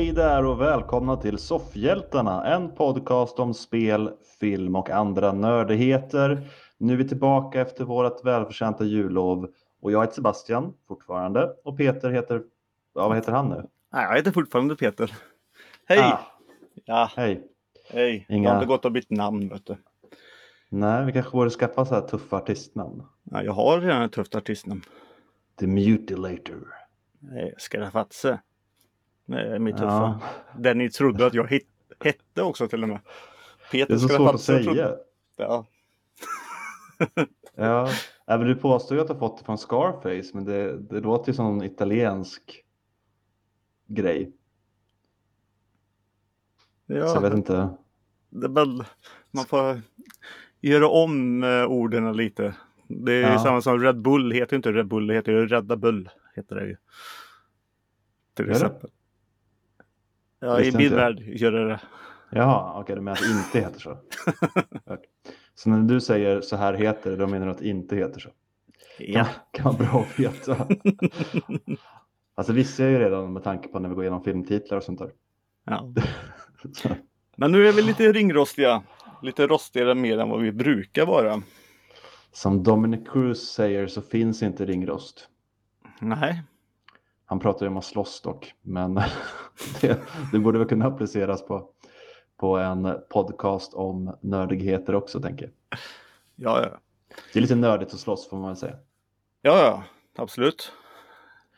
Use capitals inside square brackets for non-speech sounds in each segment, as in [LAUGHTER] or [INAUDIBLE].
Hej där och välkomna till Soffhjältarna, en podcast om spel, film och andra nördigheter. Nu är vi tillbaka efter vårt välförtjänta jullov och jag heter Sebastian fortfarande och Peter heter, ja vad heter han nu? Jag heter fortfarande Peter. Hej! Ah, Ja, hej. hej. Inga- Jag har inte gått och bytt namn vet du. Nej, vi kanske borde skaffa så här tuffa artistnamn. Ja, jag har redan ett tufft artistnamn. The Mutilator. Nej, Skarafatse. Är mitt Ja. Den ni trodde att jag hette också till och med. Peter Det är så svårt att säga. trodde- Ja. Ja, även du påstår ju att du har fått det från Scarface, men det, det låter ju som en italiensk grej. Så jag ja vet inte. det väl, man får göra om eh, orden lite. Det är Ja. samma som Red Bull heter inte Red Bull, det heter ju Rädda Bull. Heter det ju. Till exempel. Ja, i min värld gör det det. Jaha, okej, du menar att det inte heter så? [LAUGHS] Så när du säger så här heter det, då menar du att det inte heter så? Ja. Kan vara bra att veta. [LAUGHS] Alltså visste jag ju redan med tanke på när vi går igenom filmtitlar och sånt där. ja. [LAUGHS] Så, Men nu är vi lite ringrostiga. Lite rostigare mer än vad vi brukar vara. Som Dominic Cruz säger så finns inte ringrost. Nej, Han pratar ju om att slåss dock, men [LAUGHS] det, det borde väl kunna appliceras på, på en podcast om nördigheter också, tänker jag. ja, ja, Det är lite nördigt att slåss får man väl säga. ja, ja absolut.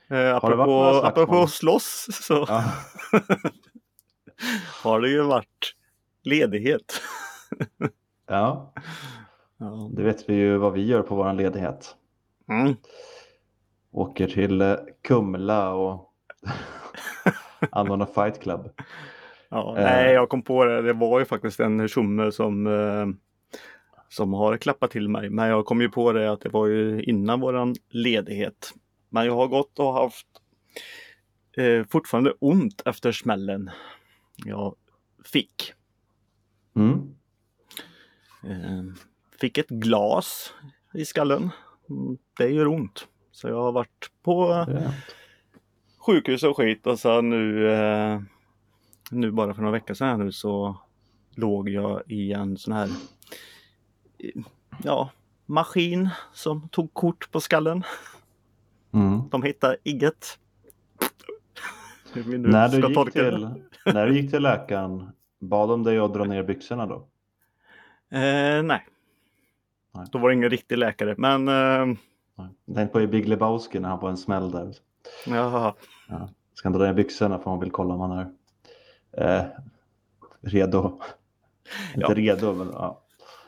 Eh, apropå, apropå slåss så Ja, [LAUGHS] har det ju varit ledighet. ja, [LAUGHS] Ja. det vet vi ju vad vi gör på vår ledighet. Mm. Åker till eh, Kumla och [LAUGHS] anordnar Fight Club. Ja, Eh. Nej, jag kom på det. Det var ju faktiskt en tjomme som, eh, som har klappat till mig. Men jag kom ju på det att det var ju innan våran ledighet. Men jag har gått och haft eh, fortfarande ont efter smällen jag fick. Mm. Eh, fick ett glas i skallen. Mm, Det gör ont. Så jag har varit på det sjukhus och skit och så nu, eh, nu bara för några veckor sedan nu så låg jag i en sån här ja, maskin som tog kort på skallen. Mm. De hittade inget. När, du gick till, när du gick till läkaren, bad de dig att dra ner byxorna då? det. Eh, nej. Nej. Då var det ingen riktig läkare men eh, Tänkte på i Big Lebowski när han får en smäll där. jaha. Ja. Ska han dra ner byxorna för han vill kolla om han är eh, redo. [LAUGHS] Inte Ja. redo men ja.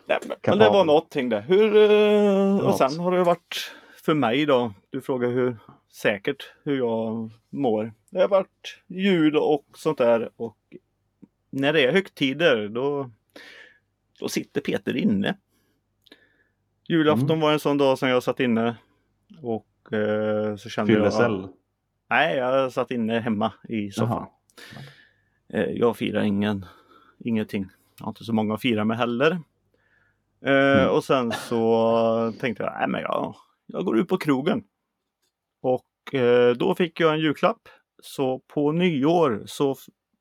Nej, men, men det var någonting det. Hur, eh, och något. sen har det varit för mig då. Du frågar hur säkert hur jag mår. Det har varit jul och sånt där och när det är högtider då, då sitter Peter inne. Julafton Mm. var en sån dag som jag satt inne och eh, så kände jag... Fyllecell. Nej, jag satt inne hemma i soffan. Eh, Jag firar ingen, ingenting. Jag har inte så många att fira med heller. Eh, Mm. Och sen så tänkte jag, nej men jag, jag går ut på krogen. Och eh, då fick jag en julklapp. Så på nyår så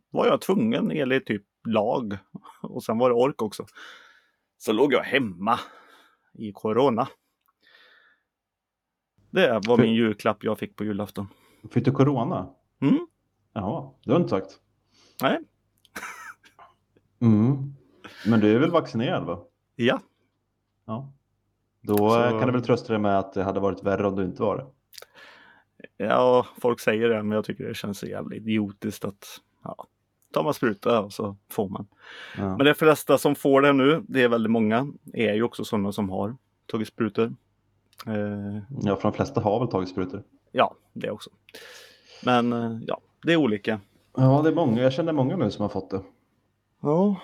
var jag tvungen enligt typ lag. Och sen var det ork också. Så låg jag hemma i corona. Det var min julklapp jag fick på julafton. Fick du corona? Mm. Jaha, det har du inte sagt. Nej. [LAUGHS] Mm. Men du är väl vaccinerad va? Ja, Ja. Då Så- eh, kan du väl trösta dig med att det hade varit värre om du inte var det. Ja, folk säger det, men jag tycker det känns så jävla idiotiskt att ja, tar man spruta och så får man. Ja. Men de flesta som får det nu, det är väldigt många, är ju också sådana som har tagit sprutor. Eh, ja, för de flesta har väl tagit sprutor. ja, det också. Men eh, ja, det är olika. Ja, det är många. Jag känner många nu som har fått det. Ja,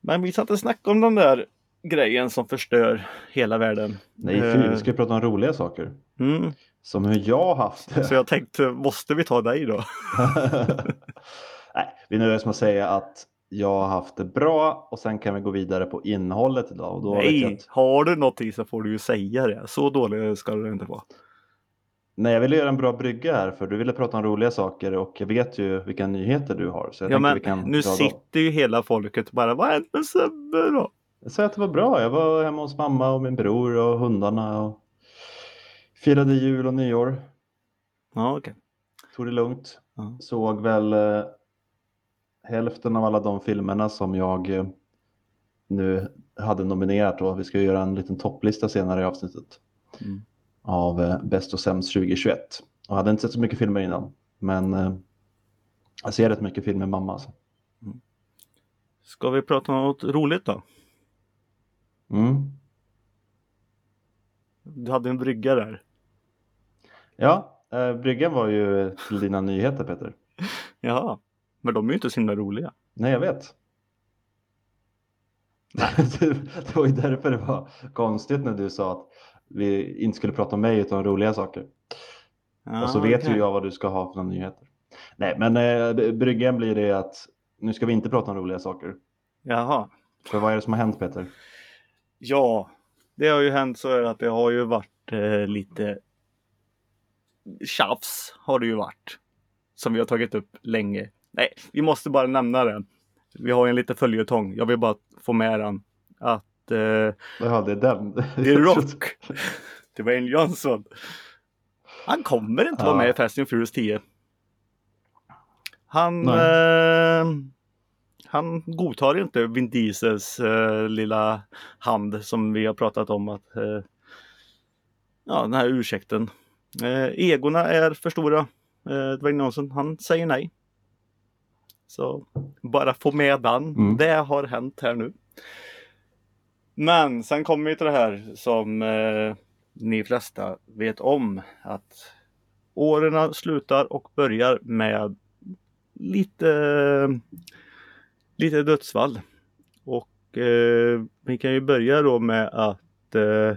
men vi satt och snackade om den där grejen som förstör hela världen. Nej, fy, Eh. vi ska prata om roliga saker. Mm. Som hur jag har haft det. Så jag tänkte, måste vi ta dig då? [LAUGHS] [LAUGHS] Nej, vi nöjer oss med att säga att jag har haft det bra och sen kan vi gå vidare på innehållet idag. Och då Nej, att, har du någonting så får du ju säga det. Så dålig ska du inte vara. Nej, jag ville göra en bra brygga här för du ville prata om roliga saker och jag vet ju vilka nyheter du har. Så jag Ja, men vi kan nu sitter ju hela folket bara, vad hände Sebbe då? Jag sa att det var bra. Jag var hemma hos mamma och min bror och hundarna och firade jul och nyår. Ja, okej. Tog det lugnt. Ja. Såg väl eh, hälften av alla de filmerna som jag eh, nu hade nominerat och vi ska göra en liten topplista senare i avsnittet Mm. av eh, bäst och sämst 2021. Och hade inte sett så mycket filmer innan, men eh, jag ser rätt mycket film med mamma. Alltså. Ska vi prata om något roligt då? Mm. Du hade en brygga där. Ja, eh, bryggan var ju till dina nyheter Peter. [LAUGHS] Jaha, men de är ju inte så himla roliga. Nej, jag vet. [LAUGHS] det var ju därför det var konstigt när du sa att vi inte skulle prata om mig utan om roliga saker. Ja, och så vet okej. ju jag vad du ska ha för nyheter. Nej, men eh, bryggan blir det att nu ska vi inte prata om roliga saker. Jaha. För vad är det som har hänt Peter? Ja, det har ju hänt så är det att det har ju varit eh, lite tjafs har det ju varit. Som vi har tagit upp länge. Nej, vi måste bara nämna den. Vi har en liten följetong. Jag vill bara få med den. Att eh, Jaha, det är den. The Rock, [LAUGHS] Dwayne Johnson. Han kommer inte vara Ja. med i Fast and Furious 10. Han, eh, han godtar inte Vin Diesels eh, lilla hand som vi har pratat om att eh, ja, den här ursäkten. Eh, egorna är för stora. Eh, Dwayne Johnson, han säger nej. Så bara få med den. Mm. Det har hänt här nu. Men sen kommer vi till det här som eh, ni flesta vet om. Att åren slutar och börjar med lite, lite dödsfall. Och eh, vi kan ju börja då med att eh,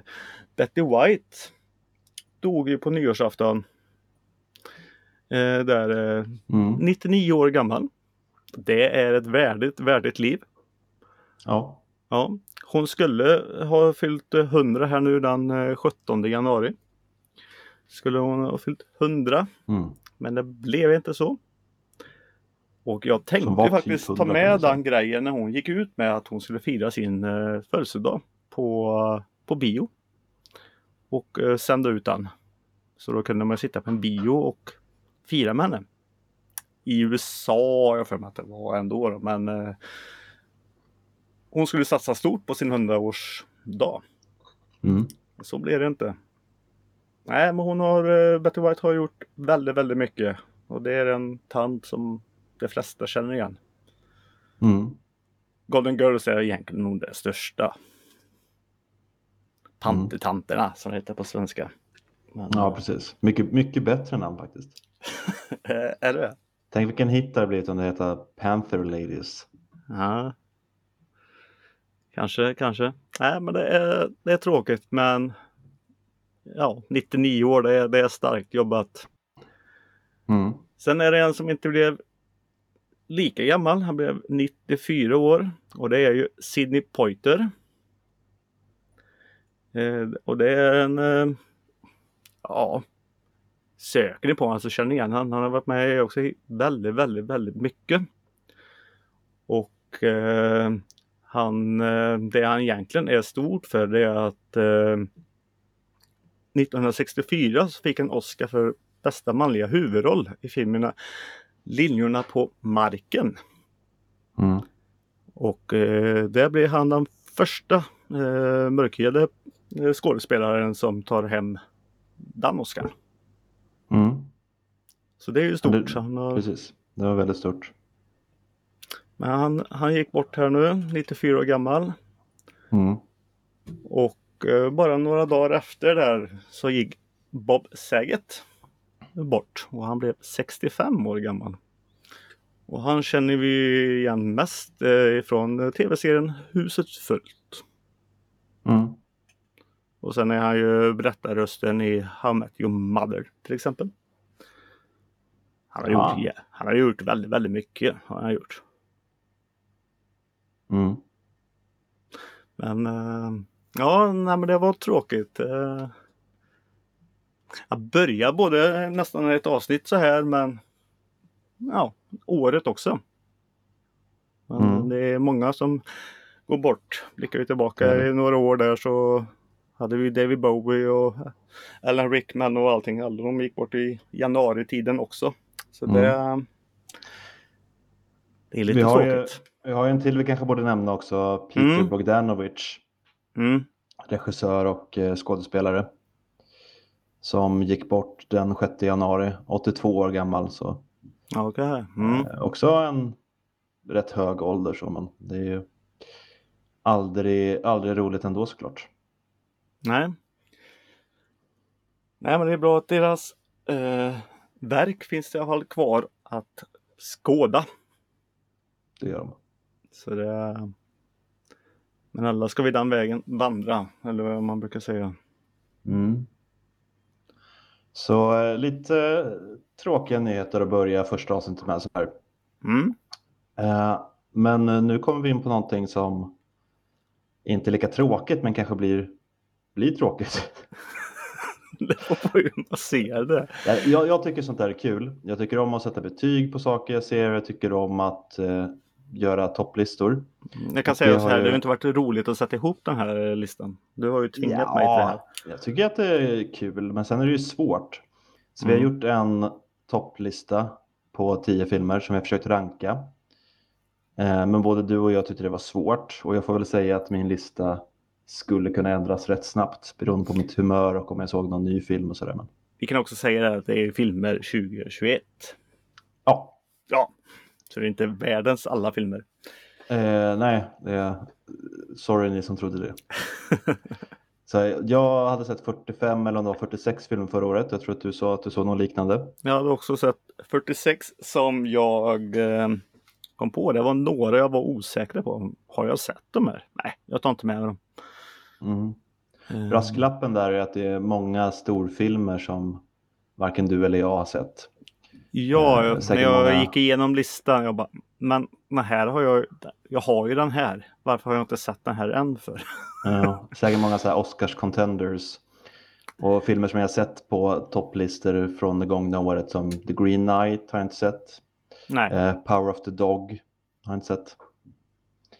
Betty White dog ju på nyårsafton. Eh, där eh, Mm. 99 år gammal. Det är ett värdigt, värdigt liv. Ja. Ja, hon skulle ha fyllt eh, 100 här nu den eh, 17 januari. Skulle hon ha fyllt 100, Mm. men det blev inte så. Och jag tänkte faktiskt ta 100 kan med den grejen när hon gick ut med att hon skulle fira sin eh, födelsedag på, på bio. Och eh, sända ut den. Så då kunde man sitta på en bio och fira med henne. I USA jag för mig att det var ändå då, men eh, hon skulle satsa stort på sin 100-årsdag. Mm. Så blev det inte. Nej, men hon har, eh, Betty White har gjort väldigt, väldigt mycket. Och det är en tant som de flesta känner igen. Mm. Golden Girls är egentligen nog det största. Pantertanterna som det heter på svenska. Men, Ja, precis. Mycket, mycket bättre namn faktiskt. eh, [LAUGHS] är det? Tänk vilken hit det hade blivit om det heter Panther Ladies. Ja. Kanske, kanske. Nej, men det är, det är tråkigt, men ja, 99 år, det är, det är starkt jobbat. Mm. Sen är det en som inte blev lika gammal. Han blev 94 år och det är ju Sidney Poitier. Eh, och det är en, eh, ja, söker ni på honom så känner ni igen han. Han har varit med också väldigt, väldigt, väldigt mycket. Och eh, han, eh, det han egentligen är stort för det är att eh, 1964 så fick han Oscar för bästa manliga huvudroll i filmerna Linjorna på marken. Mm. Och eh, där blev han den första eh, mörkhyade eh, skådespelaren som tar hem den Oscar. Mm. Så det är ju stort. det- har, Precis. Det var väldigt stort. men han, han gick bort här nu, 94 år gammal. Mm. Och eh, bara några dagar efter där så gick Bob Saget bort och han blev 65 år gammal. Och han känner vi igen mest eh, ifrån eh, tv-serien Huset fullt. Mm. Och sen är han ju berättarrösten i How I Met Your Mother till exempel. Han har, Ja. gjort, han har gjort väldigt, väldigt mycket. Har han gjort. Mm. Men eh, ja, nej, men det var tråkigt. Eh, Jag börjar både nästan ett avsnitt så här men ja, året också. Men Mm. det är många som går bort. Blickar vi tillbaka det. i några år där så hade vi David Bowie och [LAUGHS] Alan Rickman och allting. Alla de gick bort i januari-tiden också. Så Mm. det, det är lite Vi har, ju, tråkigt. vi har ju en till vi kanske borde nämna också, Peter Mm. Bogdanovich, Mm. regissör och eh, skådespelare. Som gick bort den 6 januari, 82 år gammal. Så Okej. Mm. eh, också en rätt hög ålder så, men det är ju aldrig, aldrig roligt ändå såklart. Nej. Nej men det är bra att deras eh, verk finns i alla fall kvar att skåda. Det gör de. Så det, men alla ska vi den vägen vandra, eller vad man brukar säga. Mm. Så eh, lite tråkiga nyheter att börja första avsnittet med. Så här. Mm. Eh, men eh, nu kommer vi in på någonting som inte är lika tråkigt men kanske blir, blir tråkigt. [LAUGHS] Man ser det. Jag, jag tycker sånt där är kul. Jag tycker om att sätta betyg på saker jag ser. Jag tycker om att eh, göra topplistor. Jag kan Och säga så här, ju- det har inte varit roligt att sätta ihop den här listan. Du har ju tvingat mig till det här. jag tycker att det är kul men sen är det ju svårt. Så vi har Mm. gjort en topplista på tio filmer som jag försökt ranka. Eh, Men både du och jag tyckte det var svårt och jag får väl säga att min lista skulle kunna ändras rätt snabbt beroende på mitt humör och om jag såg någon ny film och sådär. Men Vi kan också säga att det är filmer 2021. ja, Ja, så det är inte världens alla filmer. eh, nej, det är... sorry ni som trodde det. [LAUGHS] Så jag hade sett 45 eller om det var 46 filmer förra året. Jag tror att du sa att du såg något liknande. Jag hade också sett 46 som jag eh, kom på. Det var några jag var osäker på. Har jag sett de här? Nej, jag tar inte med dem. Mm. Eh, Brasklappen där är att det är många storfilmer som varken du eller jag har sett. Ja, Eh, jag, när jag många- gick igenom listan, jag bara, men, men här har jag, jag har ju den här. Varför har jag inte sett den här än för? [LAUGHS] Ja, säkert många så här Oscars contenders. Och filmer som jag har sett på topplistor från det gångna året som The Green Knight har jag inte sett. Nej, Eh, Power of the Dog har jag inte sett.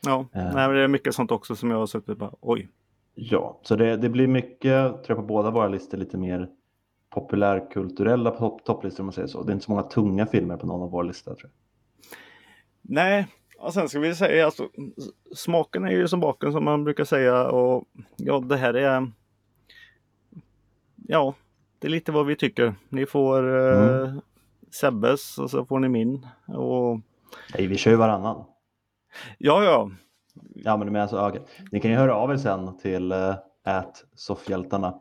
ja, eh. nej, men det är mycket sånt också som jag har suttit och bara, oj. Ja, så det, det blir mycket, tror jag på båda våra listor, lite mer populärkulturella topp, topplistor om man säger så. Det är inte så många tunga filmer på någon av våra listor tror jag. Nej, och sen ska vi säga alltså, smaken är ju som baken som man brukar säga och ja, det här är Ja, det är lite vad vi tycker. Ni får eh, Sebbes och så får ni min. Och Nej, vi kör ju varannan. ja, ja, Ja, men, men alltså, ja, okej. Ni kan ju höra av er sen till äh, soffhjältarna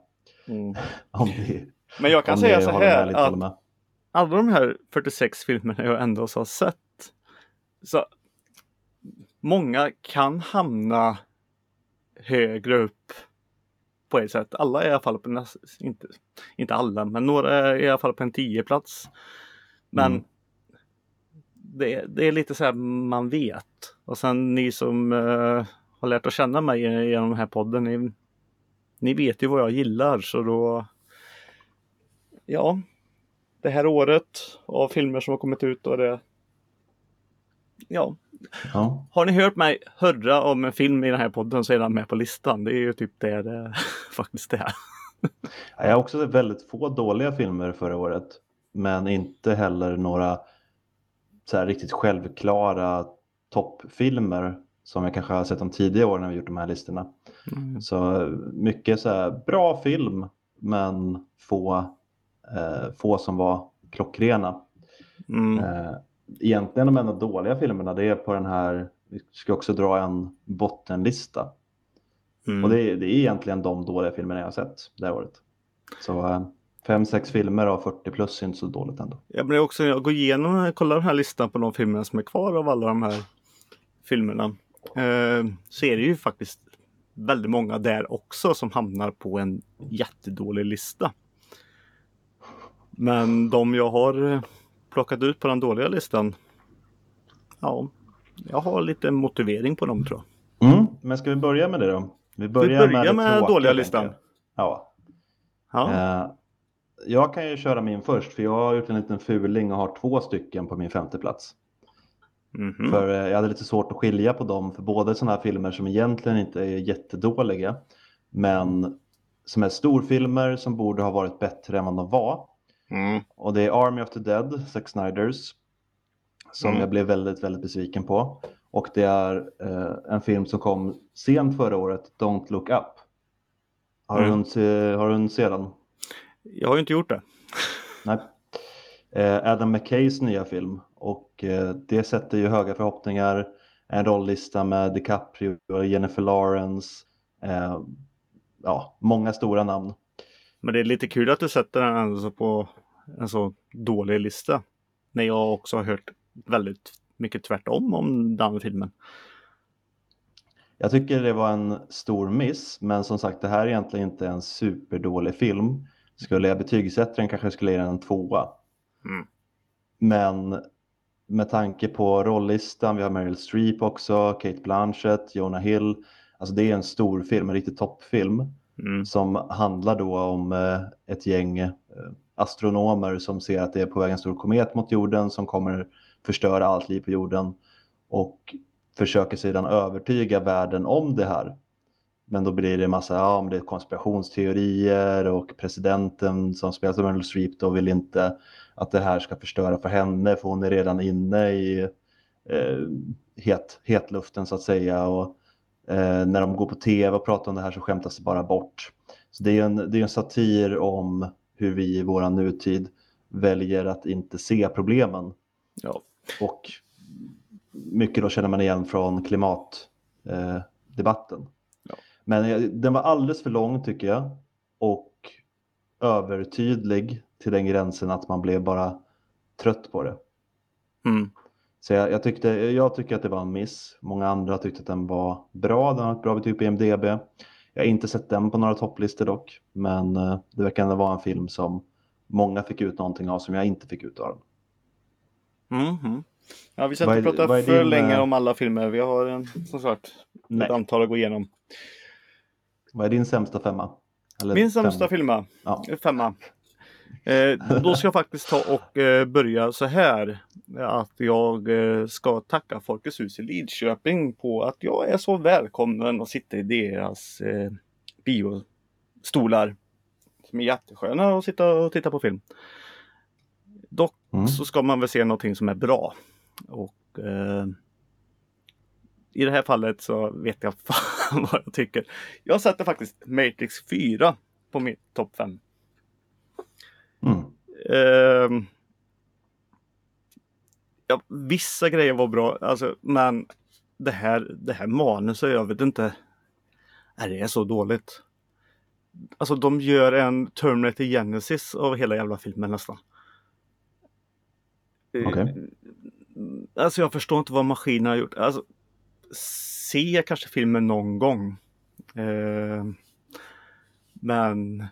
mm. [LAUGHS] om ni, Men jag kan säga så här att alla de här 46 filmerna jag ändå har sett. Så många kan hamna högre upp på ett sätt. Alla är i alla fall på näst, inte, inte alla, men några är i alla fall på en 10 plats. Men Mm. Det, det är lite så här man vet. Och sen ni som eh, har lärt att känna mig genom den här podden, ni, ni vet ju vad jag gillar så då Ja, det här året av filmer som har kommit ut och det Ja, Ja. har ni hört mig hurra om en film i den här podden så är den med på listan. Det är ju typ det det [LAUGHS] faktiskt är. Jag har också sett väldigt få dåliga filmer förra året. Men inte heller några så här riktigt självklara toppfilmer som jag kanske har sett de tidigare åren när vi gjort de här listorna. Mm. Så mycket så här bra film men få, eh, få som var klockrena. Mm. Eh, egentligen de enda dåliga filmerna det är på den här, vi ska också dra en bottenlista. Mm. Och det är, det är egentligen de dåliga filmerna jag har sett det här året. Så eh, fem, sex filmer av 40 plus är inte så dåligt ändå. Ja, men det är också jag går igenom kollar den här listan på de filmerna som är kvar av alla de här filmerna. Eh, så är det ju faktiskt väldigt många där också som hamnar på en jättedålig lista. Men de jag har eh, plockat ut på den dåliga listan. Ja, jag har lite motivering på dem tror jag. Mm, men ska vi börja med det då? Vi börjar, börjar det med tråkiga, dåliga listan. Ja. Ja, Eh, jag kan ju köra min först för jag har gjort en liten fuling och har två stycken på min femte plats. Mhm. För eh, jag hade lite svårt att skilja på dem för båda sådana här filmer som egentligen inte är jättedåliga men som är storfilmer som borde ha varit bättre än vad de var. Mm. Och det är Army of the Dead, Zack Snyders, som Mm. jag blev väldigt, väldigt besviken på. Och det är eh, en film som kom sent förra året, Don't Look Up. Har, Mm. har du hunnit se den? Jag har ju inte gjort det. Nej. Eh, Adam McKays nya film och eh, det sätter ju höga förhoppningar. En rolllista med DiCaprio och Jennifer Lawrence. Eh, ja, många stora namn. Men det är lite kul att du sätter den alltså på en så dålig lista. När jag också har hört väldigt mycket tvärtom om den filmen. Jag tycker det var en stor miss, men som sagt det här är egentligen inte en superdålig film. Skulle jag betygsätta den kanske jag skulle ge den en tvåa. Mm. Men med tanke på rolllistan, vi har Meryl Streep också, Kate Blanchett, Jonah Hill. Alltså det är en stor film, en riktig toppfilm Mm. som handlar då om eh, ett gäng eh, astronomer som ser att det är på väg en stor komet mot jorden som kommer förstöra allt liv på jorden och försöker sedan övertyga världen om det här. Men då blir det en massa, ja men det är konspirationsteorier och presidenten som spelas av Meryl Streep då vill inte att det här ska förstöra för henne för hon är redan inne i eh, het, hetluften så att säga och eh, när de går på tv och pratar om det här så skämtas det bara bort. Så det är en, det är en satir om hur vi i våran nutid väljer att inte se problemen Ja. och mycket då känner man igen från klimatdebatten. Eh. Men den var alldeles för lång tycker jag och övertydlig till den gränsen att man blev bara trött på det. Mm. Så jag, jag, tyckte, jag tycker att det var en miss. Många andra tyckte att den var bra. Den har ett bra betyg på IMDB. Jag har inte sett den på några topplistor dock. Men eh, det verkar ändå vara en film som många fick ut någonting av som jag inte fick ut av den. Mhm. Ja, vi ska inte prata för din, länge eh, om alla filmer. Vi har en, som sagt Nej. ett antal att gå igenom. Vad är din sämsta femma? Eller Min sämsta filma, Ja. femma. Eh, då ska jag faktiskt ta och eh, börja så här. Att jag eh, ska tacka Folkets hus i Lidköping på att jag är så välkommen och sitter i deras eh, biostolar. Som är jättesköna att sitta och titta på film. Dock Mm. så ska man väl se någonting som är bra. Och eh, i det här fallet så vet jag [LAUGHS] fan vad jag tycker. Jag sätter faktiskt Matrix 4 på min topp 5. Mm. Ehm, ja, vissa grejer var bra, alltså, men det här, det här manuset, jag vet inte. Nej, det är så dåligt. Alltså de gör en Terminator Genesis av hela jävla filmen nästan. Eh, Okej. Alltså jag förstår inte vad maskinen har gjort. Alltså, se kanske filmen någon gång. Eh, men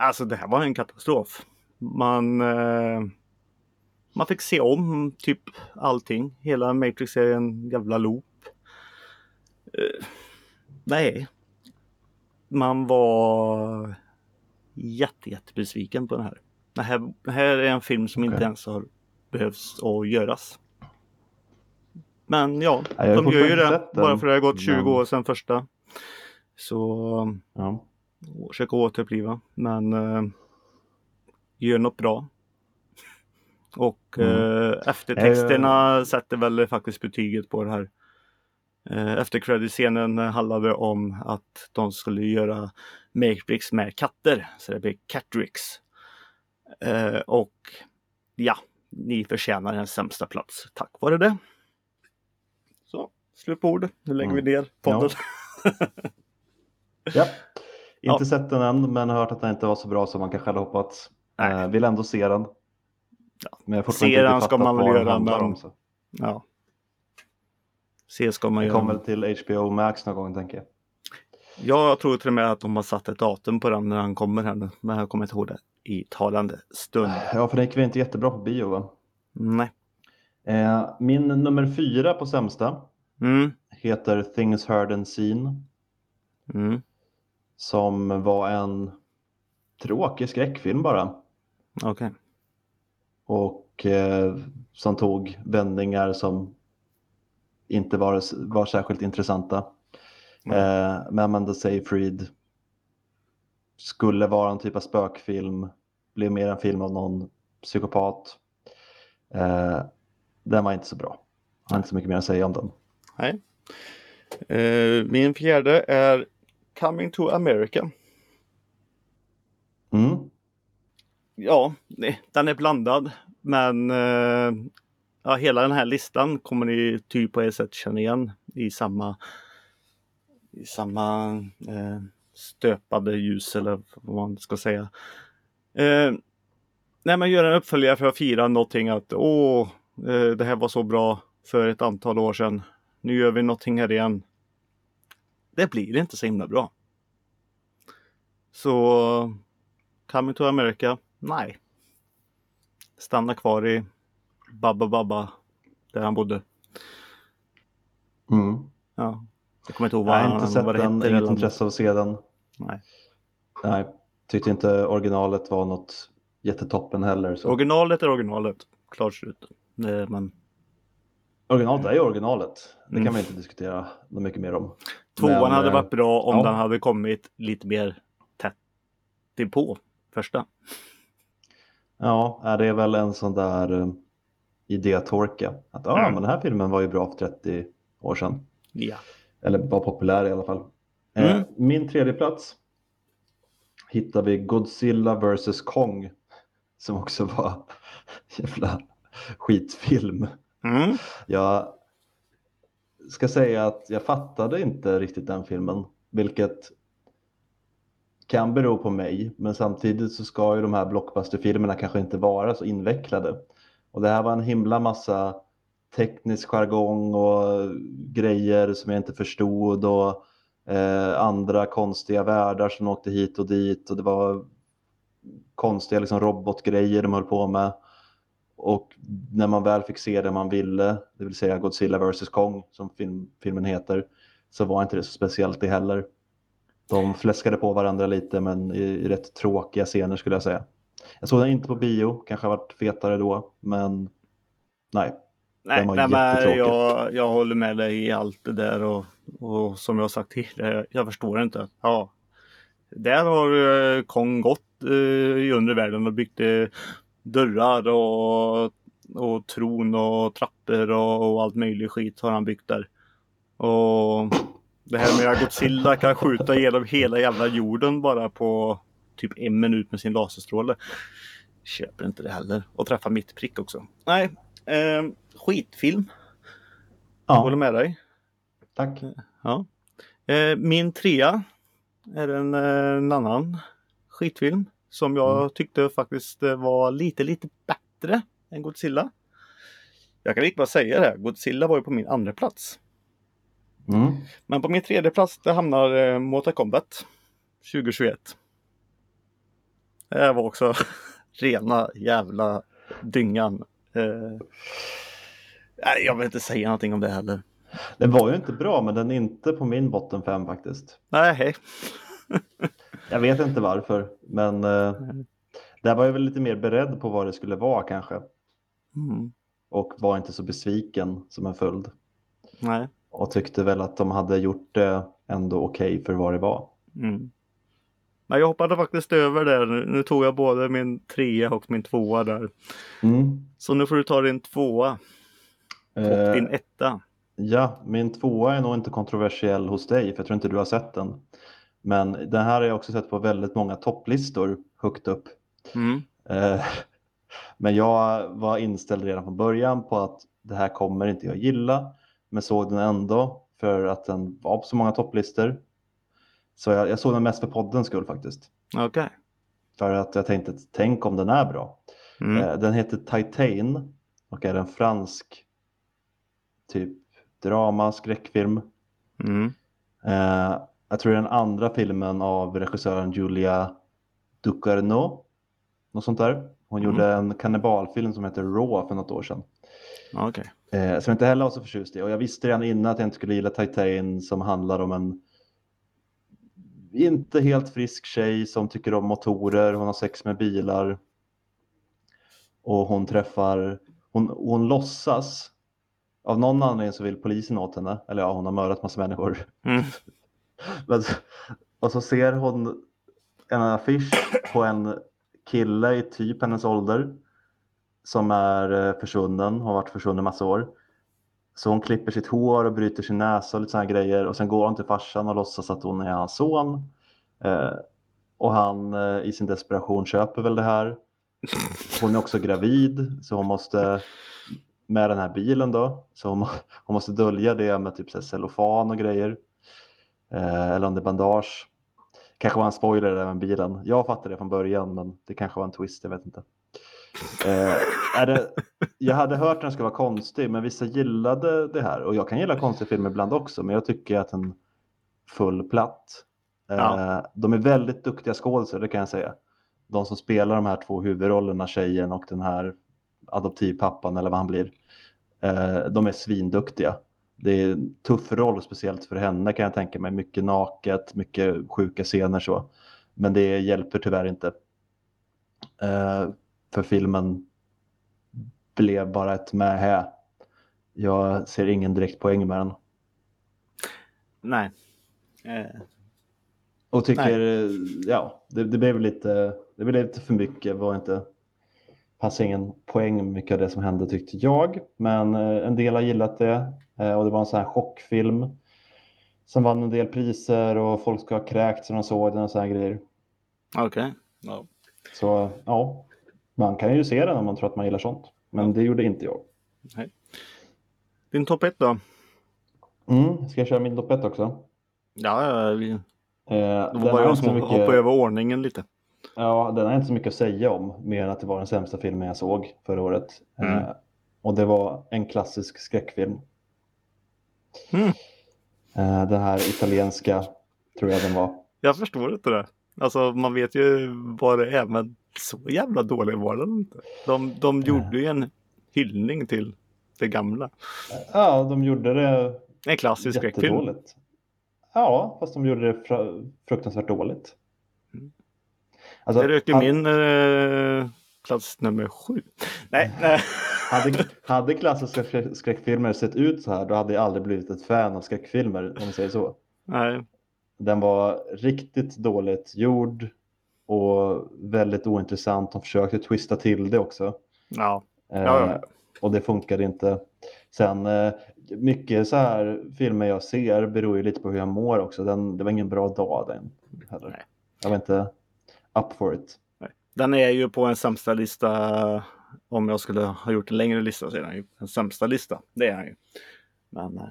Alltså det här var en katastrof. Man, eh, man fick se om typ allting. Hela Matrix är en jävla loop. Eh, nej. Man var jätte, jättebesviken på den här. Det här, det här är en film som inte Okej. ens har behövts att göras. Men ja, Nej, de gör ju det. Bara för det har gått 20 men- år sedan första. Så Ja. försöka återuppliva. Men eh, gör något bra. Och Mm. eh, eftertexterna sätter väl faktiskt betyget på det här. Eh, Eftercredit-scenen handlade om att de skulle göra Matrix med katter. Så det blir Catrix. Eh, och ja, ni förtjänar en sämsta plats tack vare det. Slut på ord. Nu lägger vi Mm. ner podden. ja. [LAUGHS] Ja. Inte sett den än men har hört att den inte var så bra som man kanske hade hoppats. Nej. Eh, vill ändå se den. Ja. Men Se den ska man väl göra, men- om. Så. Ja. Se ska man göra. kommer till HBO Max någon gång tänker jag. Jag tror till och med att de har satt ett datum på den när han kommer här nu. Men jag kommer inte ihåg det i talande stund. Ja, för den gick väl inte jättebra på bio va? Nej. Eh, min nummer fyra på sämsta Mm. heter Things Heard and Seen. Mm. Som var en tråkig skräckfilm bara. Okej. Och eh, som tog vändningar som inte var, var särskilt intressanta. Eh, med Amanda Seyfried skulle vara en typ av spökfilm, blev mer en film av någon psykopat. Eh, den var inte så bra. Jag har inte så mycket mer att säga om den. Nej. Eh, min fjärde är Coming to America. Mm. Ja, nej, den är blandad. Men eh, ja, hela den här listan kommer ni typ på ett sätt känna igen i samma, i samma eh, stöpade ljus eller vad man ska säga. Eh, när man gör en uppföljare för att fira någonting att åh, eh, det här var så bra för ett antal år sedan. Nu gör vi någonting här igen. Det blir inte så himla bra. Så Coming to America, nej. Stanna kvar i Babba Babba där han bodde. Mm. Ja. Jag kommer inte ihåg vad Jag har inte sett vad det den, inget intresse av att se den. Nej. Nej, tyckte inte originalet var något jättetoppen heller. Så. Originalet är originalet. Klart slut. Men Originalet är ju originalet. Det Mm. kan vi inte diskutera något mycket mer om. tvåan Men, hade eh, varit bra om ja. den hade kommit lite mer tätt på första. Ja, är det är väl en sån där eh, idétorka. Att ja, Mm. men den här filmen var ju bra för 30 år sedan. Ja. Eller var populär i alla fall. Eh, Mm. Min tredje plats hittar vi Godzilla vs Kong. Som också var [LAUGHS] jävla skitfilm. Mm. Jag ska säga att jag fattade inte riktigt den filmen, vilket kan bero på mig, men samtidigt så ska ju de här blockbusterfilmerna kanske inte vara så invecklade. Och det här var en himla massa teknisk jargong och grejer som jag inte förstod och eh, andra konstiga världar som åkte hit och dit och det var konstiga liksom, robotgrejer de höll på med. Och när man väl fick se det man ville, det vill säga Godzilla vs Kong som film, filmen heter, så var inte det så speciellt det heller. De fläskade på varandra lite men i, i rätt tråkiga scener skulle jag säga. Jag såg den inte på bio, kanske varit fetare då, men nej. Nej, nej men jag, jag håller med dig i allt det där och, och som jag har sagt tidigare, jag förstår inte. Ja, där har eh, Kong gått eh, i undre världen och byggt eh, dörrar och, och tron och trappor och, och allt möjligt skit har han byggt där. Och det här med att Godzilla kan skjuta igenom hela jävla jorden bara på typ en minut med sin laserstråle. Köper inte det heller. Och träffa mitt prick också. Nej, eh, skitfilm. Håller Ja, med dig. tack. Ja. Eh, min trea är en, eh, en annan skitfilm som jag Mm. tyckte faktiskt eh, var lite, lite bättre än Godzilla. Jag kan lika bara säga det, Godzilla var ju på min andra plats. Mm. Men på min tredje plats där hamnar eh, Mortal Kombat 2021. Det var också [LAUGHS] rena jävla dyngan. Eh, jag vill inte säga någonting om det heller. Den var ju inte bra, men den är inte på min botten fem faktiskt. Nej. [LAUGHS] Jag vet inte varför, men eh, där var jag väl lite mer beredd på vad det skulle vara kanske. Mm. Och var inte så besviken som en följd. Nej. Och tyckte väl att de hade gjort det ändå okej för vad det var. Mm. Men jag hoppade faktiskt över. Nu, nu tog jag både min trea och min tvåa där. Mm. Så nu får du ta din tvåa och Eh, din etta. ja, min tvåa är nog inte kontroversiell hos dig, för jag tror inte du har sett den. Men den här har jag också sett på väldigt många topplistor högt upp. Mm. Eh, Men jag var inställd redan från början på att det här kommer inte jag gilla. Men såg den ändå för att den var på så många topplistor. Så jag, jag såg den mest för poddens skull faktiskt. Okej. För att jag tänkte, tänk om den är bra. Mm. Eh, Den heter Titan och är en fransk typ drama, skräckfilm. Mm. Eh, jag tror det är den andra filmen av regissören Julia Ducournau. Något sånt där. Hon Mm. gjorde en kannibalfilm som heter Raw för något år sedan. Okej. Eh, som jag inte heller var så förtjust i. Och jag visste redan innan att jag inte skulle gilla Titan som handlar om en inte helt frisk tjej som tycker om motorer, hon har sex med bilar. Och hon träffar, hon, hon låtsas, av någon anledning så vill polisen åt henne, eller ja hon har mördat massa människor. Mm. [LAUGHS] Men, och så ser hon en affisch på en kille i typ hennes ålder som är eh, försvunnen, har varit försvunnen massa år. Så hon klipper sitt hår och bryter sin näsa och lite sådana grejer och sen går hon till farsan och låtsas att hon är hans son. Eh, och han eh, i sin desperation köper väl det här. Hon är också gravid så hon måste med den här bilen då, så hon, hon måste dölja det med typ så cellofan och grejer. Eh, eller om det är bandage. Kanske var en spoiler med bilen. Jag fattade det från början men det kanske var en twist, jag vet inte. Eh, är det, jag hade hört att den skulle vara konstig men vissa gillade det här och jag kan gilla konstiga filmer ibland också men jag tycker att den full platt. Eh, Ja. De är väldigt duktiga skådespelare det kan jag säga. De som spelar de här två huvudrollerna, tjejen och den här adoptivpappan eller vad han blir. Eh, de är svinduktiga. Det är en tuff roll, speciellt för henne kan jag tänka mig. Mycket naket, mycket sjuka scener så. Men det hjälper tyvärr inte. Eh, för filmen blev bara ett mähä. Jag ser ingen direkt poäng med den. Nej. Eh, Och tycker, ja, det, det blev lite, det blev lite för mycket. Var inte, passade ingen poäng mycket av det som hände tyckte jag. Men eh, en del har gillat det. Eh, och det var en sån här chockfilm. Som vann en del priser och folk ska ha kräkts när de såg den och här grejer. Okej. Ja. Så ja, man kan ju se den om man tror att man gillar sånt. Men det gjorde inte jag. Din topp ett då? Mm, ska jag köra min topp ett också? Ja, ja, vi- Eh, det var bara jag som mycket- hoppade över ordningen lite. Ja, den har inte så mycket att säga om, mer än att det var den sämsta filmen jag såg förra året. Mm. Eh, och det var en klassisk skräckfilm. Mm. Eh, den här italienska, tror jag den var. Jag förstår inte det. Alltså man vet ju vad det är men så jävla dålig var den inte. De, de gjorde ju en hyllning till det gamla. Ja, de gjorde det En klassisk skräckfilm. Ja, fast de gjorde det fruktansvärt dåligt. Mm. Alltså, Det röker hade- min eh, plats nummer sju. Nej, nej. [LAUGHS] Hade, hade klassiska skrä- skräckfilmer sett ut så här, då hade jag aldrig blivit ett fan av skräckfilmer, om man säger så. nej. Den var riktigt dåligt gjord och väldigt ointressant. De försökte twista till det också. Ja. Eh, Ja. Och det funkade inte. Sen eh, mycket så här filmer jag ser beror ju lite på hur jag mår också. Den, det var ingen bra dag den heller. Nej. Jag var inte up for it. Den är ju på en sämsta lista. Om jag skulle ha gjort en längre lista så är den ju en sämsta lista. Det är han ju. Men eh,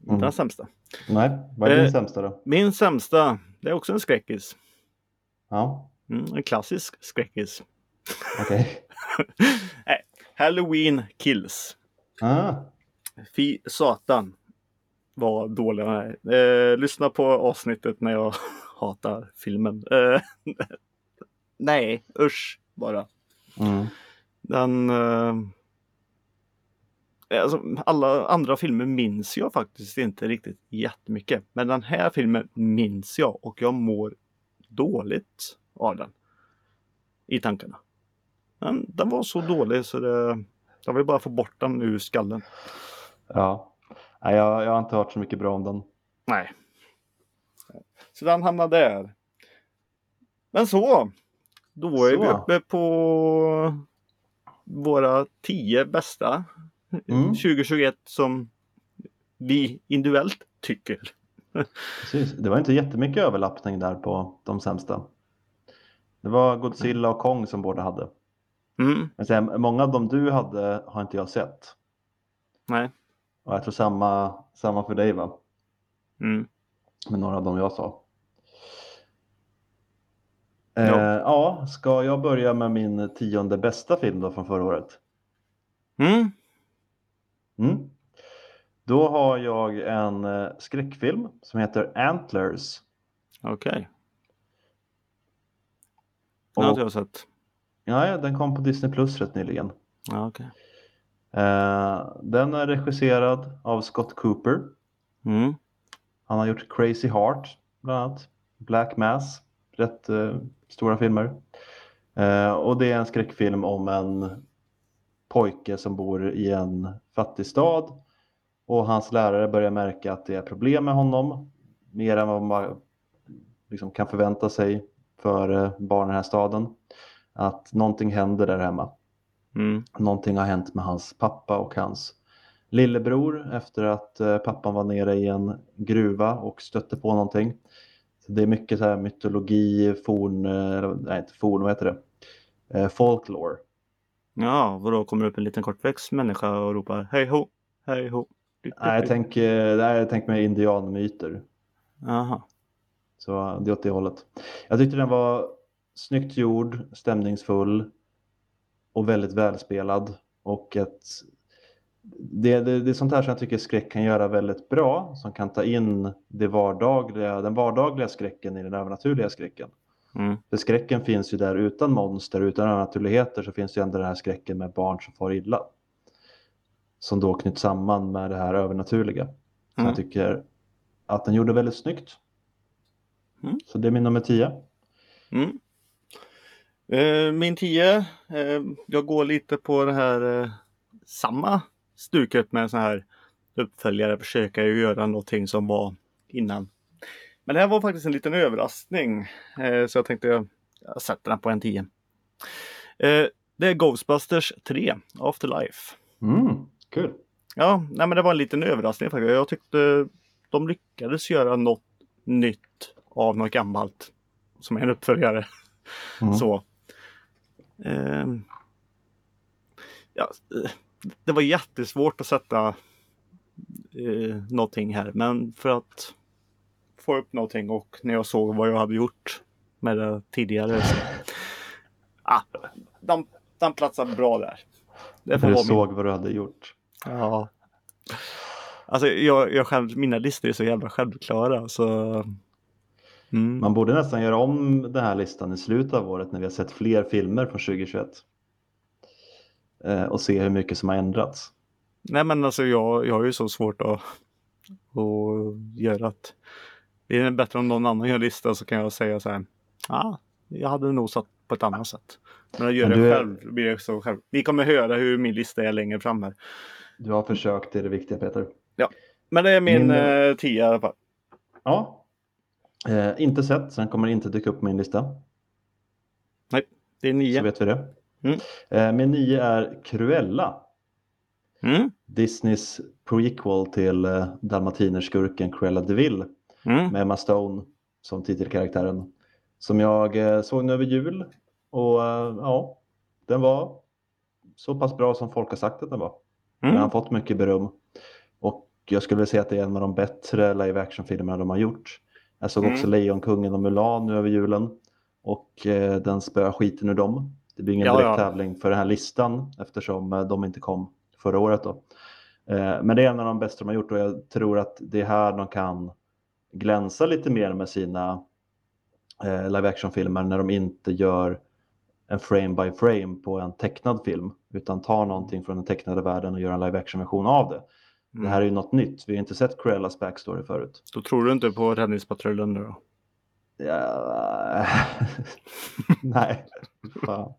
inte Mm. den sämsta. Nej, vad är din Eh. sämsta då? Min sämsta, det är också en skräckis. Ja, Mm, en klassisk skräckis. okej. Nej, [LAUGHS] Halloween Kills. Ah, Fy satan vad dålig den är. Eh, lyssna på avsnittet när jag [LAUGHS] hatar filmen. Eh, [LAUGHS] nej, usch bara. mm. Den... Eh, alltså, alla andra filmer minns jag faktiskt inte riktigt jättemycket. Men den här filmen minns jag och jag mår dåligt av den. I tankarna. Den, den var så dålig så det... Jag vill bara få bort den ur skallen. Ja, Nej, jag, jag har inte hört så mycket bra om den. Nej. Så den hamnar där. Men så. Då är vi Så. uppe på våra tio bästa Mm. 2021 som vi individuellt tycker. Precis. Det var inte jättemycket överlappning där på de sämsta. Det var Godzilla och Kong som båda hade. Mm, Men sen, många av dem du hade har inte jag sett. nej. Och jag tror samma, samma för dig va? Mm. Med några av dem jag sa. Eh, Ja. ja, ska jag börja med min tionde bästa film då från förra året? Mm. Mm. Då har jag en eh, skräckfilm som heter Antlers. Okej. Den har inte jag sett. ja, den kom på Disney Plus rätt nyligen. Ja, okej. Eh, den är regisserad av Scott Cooper. Mm. Han har gjort Crazy Heart bland annat. Black Mass. Rätt eh, stora filmer. Eh, och det är en skräckfilm om en pojke som bor i en fattig stad och hans lärare börjar märka att det är problem med honom. Mer än vad man liksom kan förvänta sig för eh, barn i den här staden. Att någonting händer där hemma. Mm. Någonting har hänt med hans pappa och hans lillebror efter att pappan var nere i en gruva och stötte på någonting. Det är mycket så här mytologi, forn, eh, nej inte forn, vad heter det? Eh, folklore. Ja, vadå kommer upp en liten kortväxt människa och ropar hej ho, hej ho. Nej, jag tänker, nej, jag tänker indianmyter. Jaha. Så det är åt det hållet. Jag tyckte den var snyggt gjord, stämningsfull och väldigt välspelad. Och ett, det, det, det är sånt här som jag tycker skräck kan göra väldigt bra. Som kan ta in det vardagliga, den vardagliga skräcken i den övernaturliga skräcken. Mm. För skräcken finns ju där utan monster, utan övernaturligheter så finns ju ändå den här skräcken med barn som far illa. Som då knyts samman med det här övernaturliga. Mm. jag tycker att den gjorde väldigt snyggt. Mm. Så det är min nummer 10. Mm. Eh, min 10, eh, jag går lite på det här eh, samma stuket med en sån här uppföljare, försöka göra någonting som var innan. Men det här var faktiskt en liten överraskning, eh, så jag tänkte jag, jag sätter den på en 10. Eh, det är Ghostbusters 3, Afterlife. Mm, kul. Ja, nej men det var en liten överraskning faktiskt. Jag tyckte de lyckades göra något nytt av något gammalt som är en uppföljare. Mm. Så. Ehm. ja, eh, det var jättesvårt att sätta eh, någonting här, men för att få upp någonting och när jag såg vad jag hade gjort med det tidigare. Så, ah, de, de platsar bra där. Det Du vara min såg vad du hade gjort. Ja. Alltså jag, jag själv, mina listor är så jävla självklara så. Mm. Man borde nästan göra om den här listan i slutet av året när vi har sett fler filmer från 2021. Eh, och se hur mycket som har ändrats. Nej men alltså jag, jag har ju så svårt att, att göra att det är bättre om någon annan gör en lista så kan jag säga så här. Ja, ah, jag hade nog satt på ett annat sätt. Men att göra Men det själv blir det så själv. Vi kommer höra hur min lista är längre fram här. Du har försökt, det är det viktiga Peter. Men det är min Min- eh, tia i alla fall. Ja. Eh, inte sett, sen kommer det inte dyka upp på min lista. Det är Så nio. vet vi det. Mm. Eh, min nio är Cruella. Mm. Disneys prequel till eh, dalmatinerskurken Cruella de Vil Mm. med Emma Stone som titelkaraktären. Som jag eh, såg nu över jul och ja, den var så pass bra som folk har sagt att den var. Den har Mm. fått mycket beröm. Och jag skulle vilja säga att det är en av de bättre live action-filmerna de har gjort. Jag såg också Mm. Lejonkungen och Mulan nu över julen. Och eh, den spöar skiten ur dem. Det blir ingen Ja, direkt ja. tävling för den här listan eftersom eh, de inte kom förra året. Då. Eh, men det är en av de bästa de har gjort och jag tror att det är här de kan glänsa lite mer med sina eh, live action-filmer när de inte gör en frame by frame på en tecknad film utan tar någonting från den tecknade världen och gör en live action-version av det. Det här är ju något nytt. Vi har inte sett Cruellas backstory förut. Då tror du inte på räddningspatrullen nu då? Ja... [LAUGHS] Nej, fan.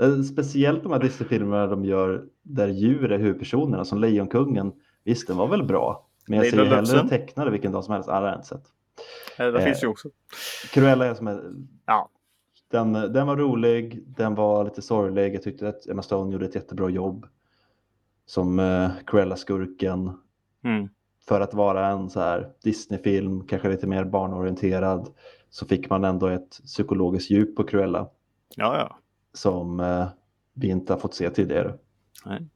Eh, Speciellt de här Disney-filmerna de gör där djur är huvudpersonerna, som Lejonkungen. Visst, den var väl bra. Men jag ser hellre Lufsen. en tecknade vilken dag som helst. Alla jag inte sett. Eh, Det Eh. finns ju också. Cruella är som är... Ja. Den, den var rolig, den var lite sorglig. Jag tyckte att Emma Stone gjorde ett jättebra jobb. Som uh, Cruella-skurken. Mm. För att vara en så här Disney-film, kanske lite mer barnorienterad. Så fick man ändå ett psykologiskt djup på Cruella. Ja, ja. Som eh, vi inte har fått se tidigare. Nej.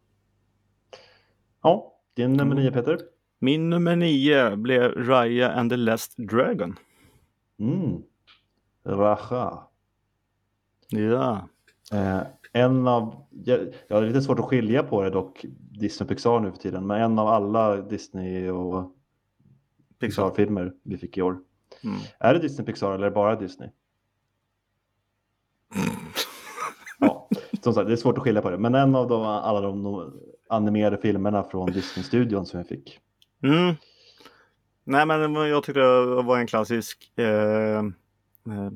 Ja, din nummer Mm. nio Peter. Min nummer nio blev Raya and the Last Dragon. Mm. Raja. Ja. Eh, en av, jag, jag har lite svårt att skilja på det dock, Disney och Pixar nu för tiden, men en av alla Disney och Pixar. Pixar-filmer vi fick i år. Mm. Är det Disney Pixar eller bara Disney? Ja, som sagt, det är svårt att skilja på det, men en av de, alla de animerade filmerna från Disney-studion som vi fick. Mm. Nej, men jag tyckte det var en klassisk eh, eh,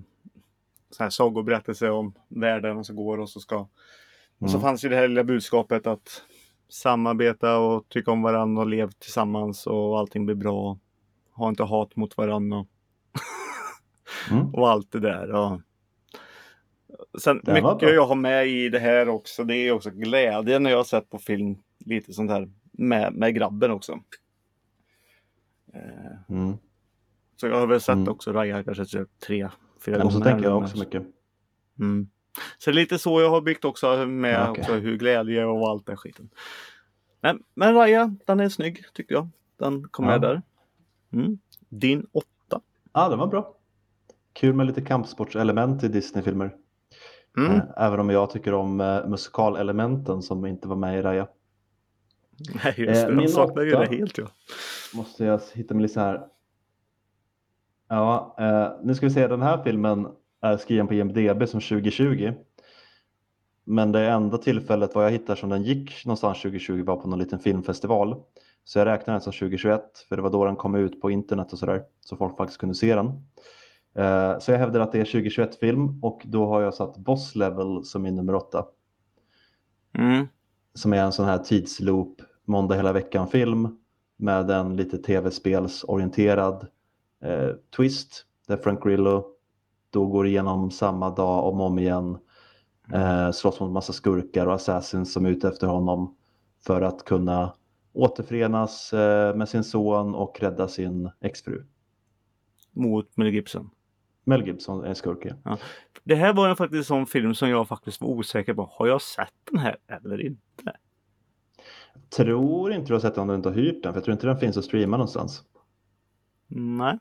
så här sagoberättelse om världen som går och så ska. Och så Mm. fanns ju det här lilla budskapet att samarbeta och tycka om varandra och leva tillsammans och allting blir bra. Ha inte hat mot varandra Mm. [LAUGHS] och allt det där. Och... Sen Den mycket jag har med i det här också, det är också glädje när jag har sett på film lite sånt här med, med grabben också. Eh, Mm. Så jag har väl sett Mm. också Raja kanske så tre, fyra men så gånger. tänker jag också mycket. Mm. Så lite så jag har byggt också med Ja, okej. också hur glädje och allt det skiten. Men, men Raja, den är snygg tycker jag. Den kom Ja. med där. Mm. Din åtta. Ja, den var bra. Kul med lite kampsportselement i Disney-filmer. Mm. Eh, Även om jag tycker om eh, musikalelementen som inte var med i Raja. Nej, just Eh, det. min Jag saknar ju det helt. Ja. Måste jag hitta mig lite här. Ja, eh, nu ska vi se. Den här filmen är skriven på IMDB som 2020. Men det enda tillfället vad jag hittar som den gick någonstans 2020 var på någon liten filmfestival. Så jag räknar den som 2021 för det var då den kom ut på internet och sådär. Så folk faktiskt kunde se den. Eh, så jag hävdar att det är 2021 film och då har jag satt Boss Level som min nummer åtta. Mm. som är en sån här tidsloop måndag hela veckan film med en lite tv-spelsorienterad eh, twist där Frank Grillo då går igenom samma dag om och om igen eh, slåss mot massa skurkar och assassins som är ute efter honom för att kunna återförenas eh, med sin son och rädda sin exfru. Mot Mel Gibson. Mel Gibson är skurk. ja. Det här var en faktiskt sån film som jag faktiskt var osäker på. Har jag sett den här eller inte? Tror inte du har sett den om du inte har hyrt den för jag tror inte den finns att streama någonstans. Nej.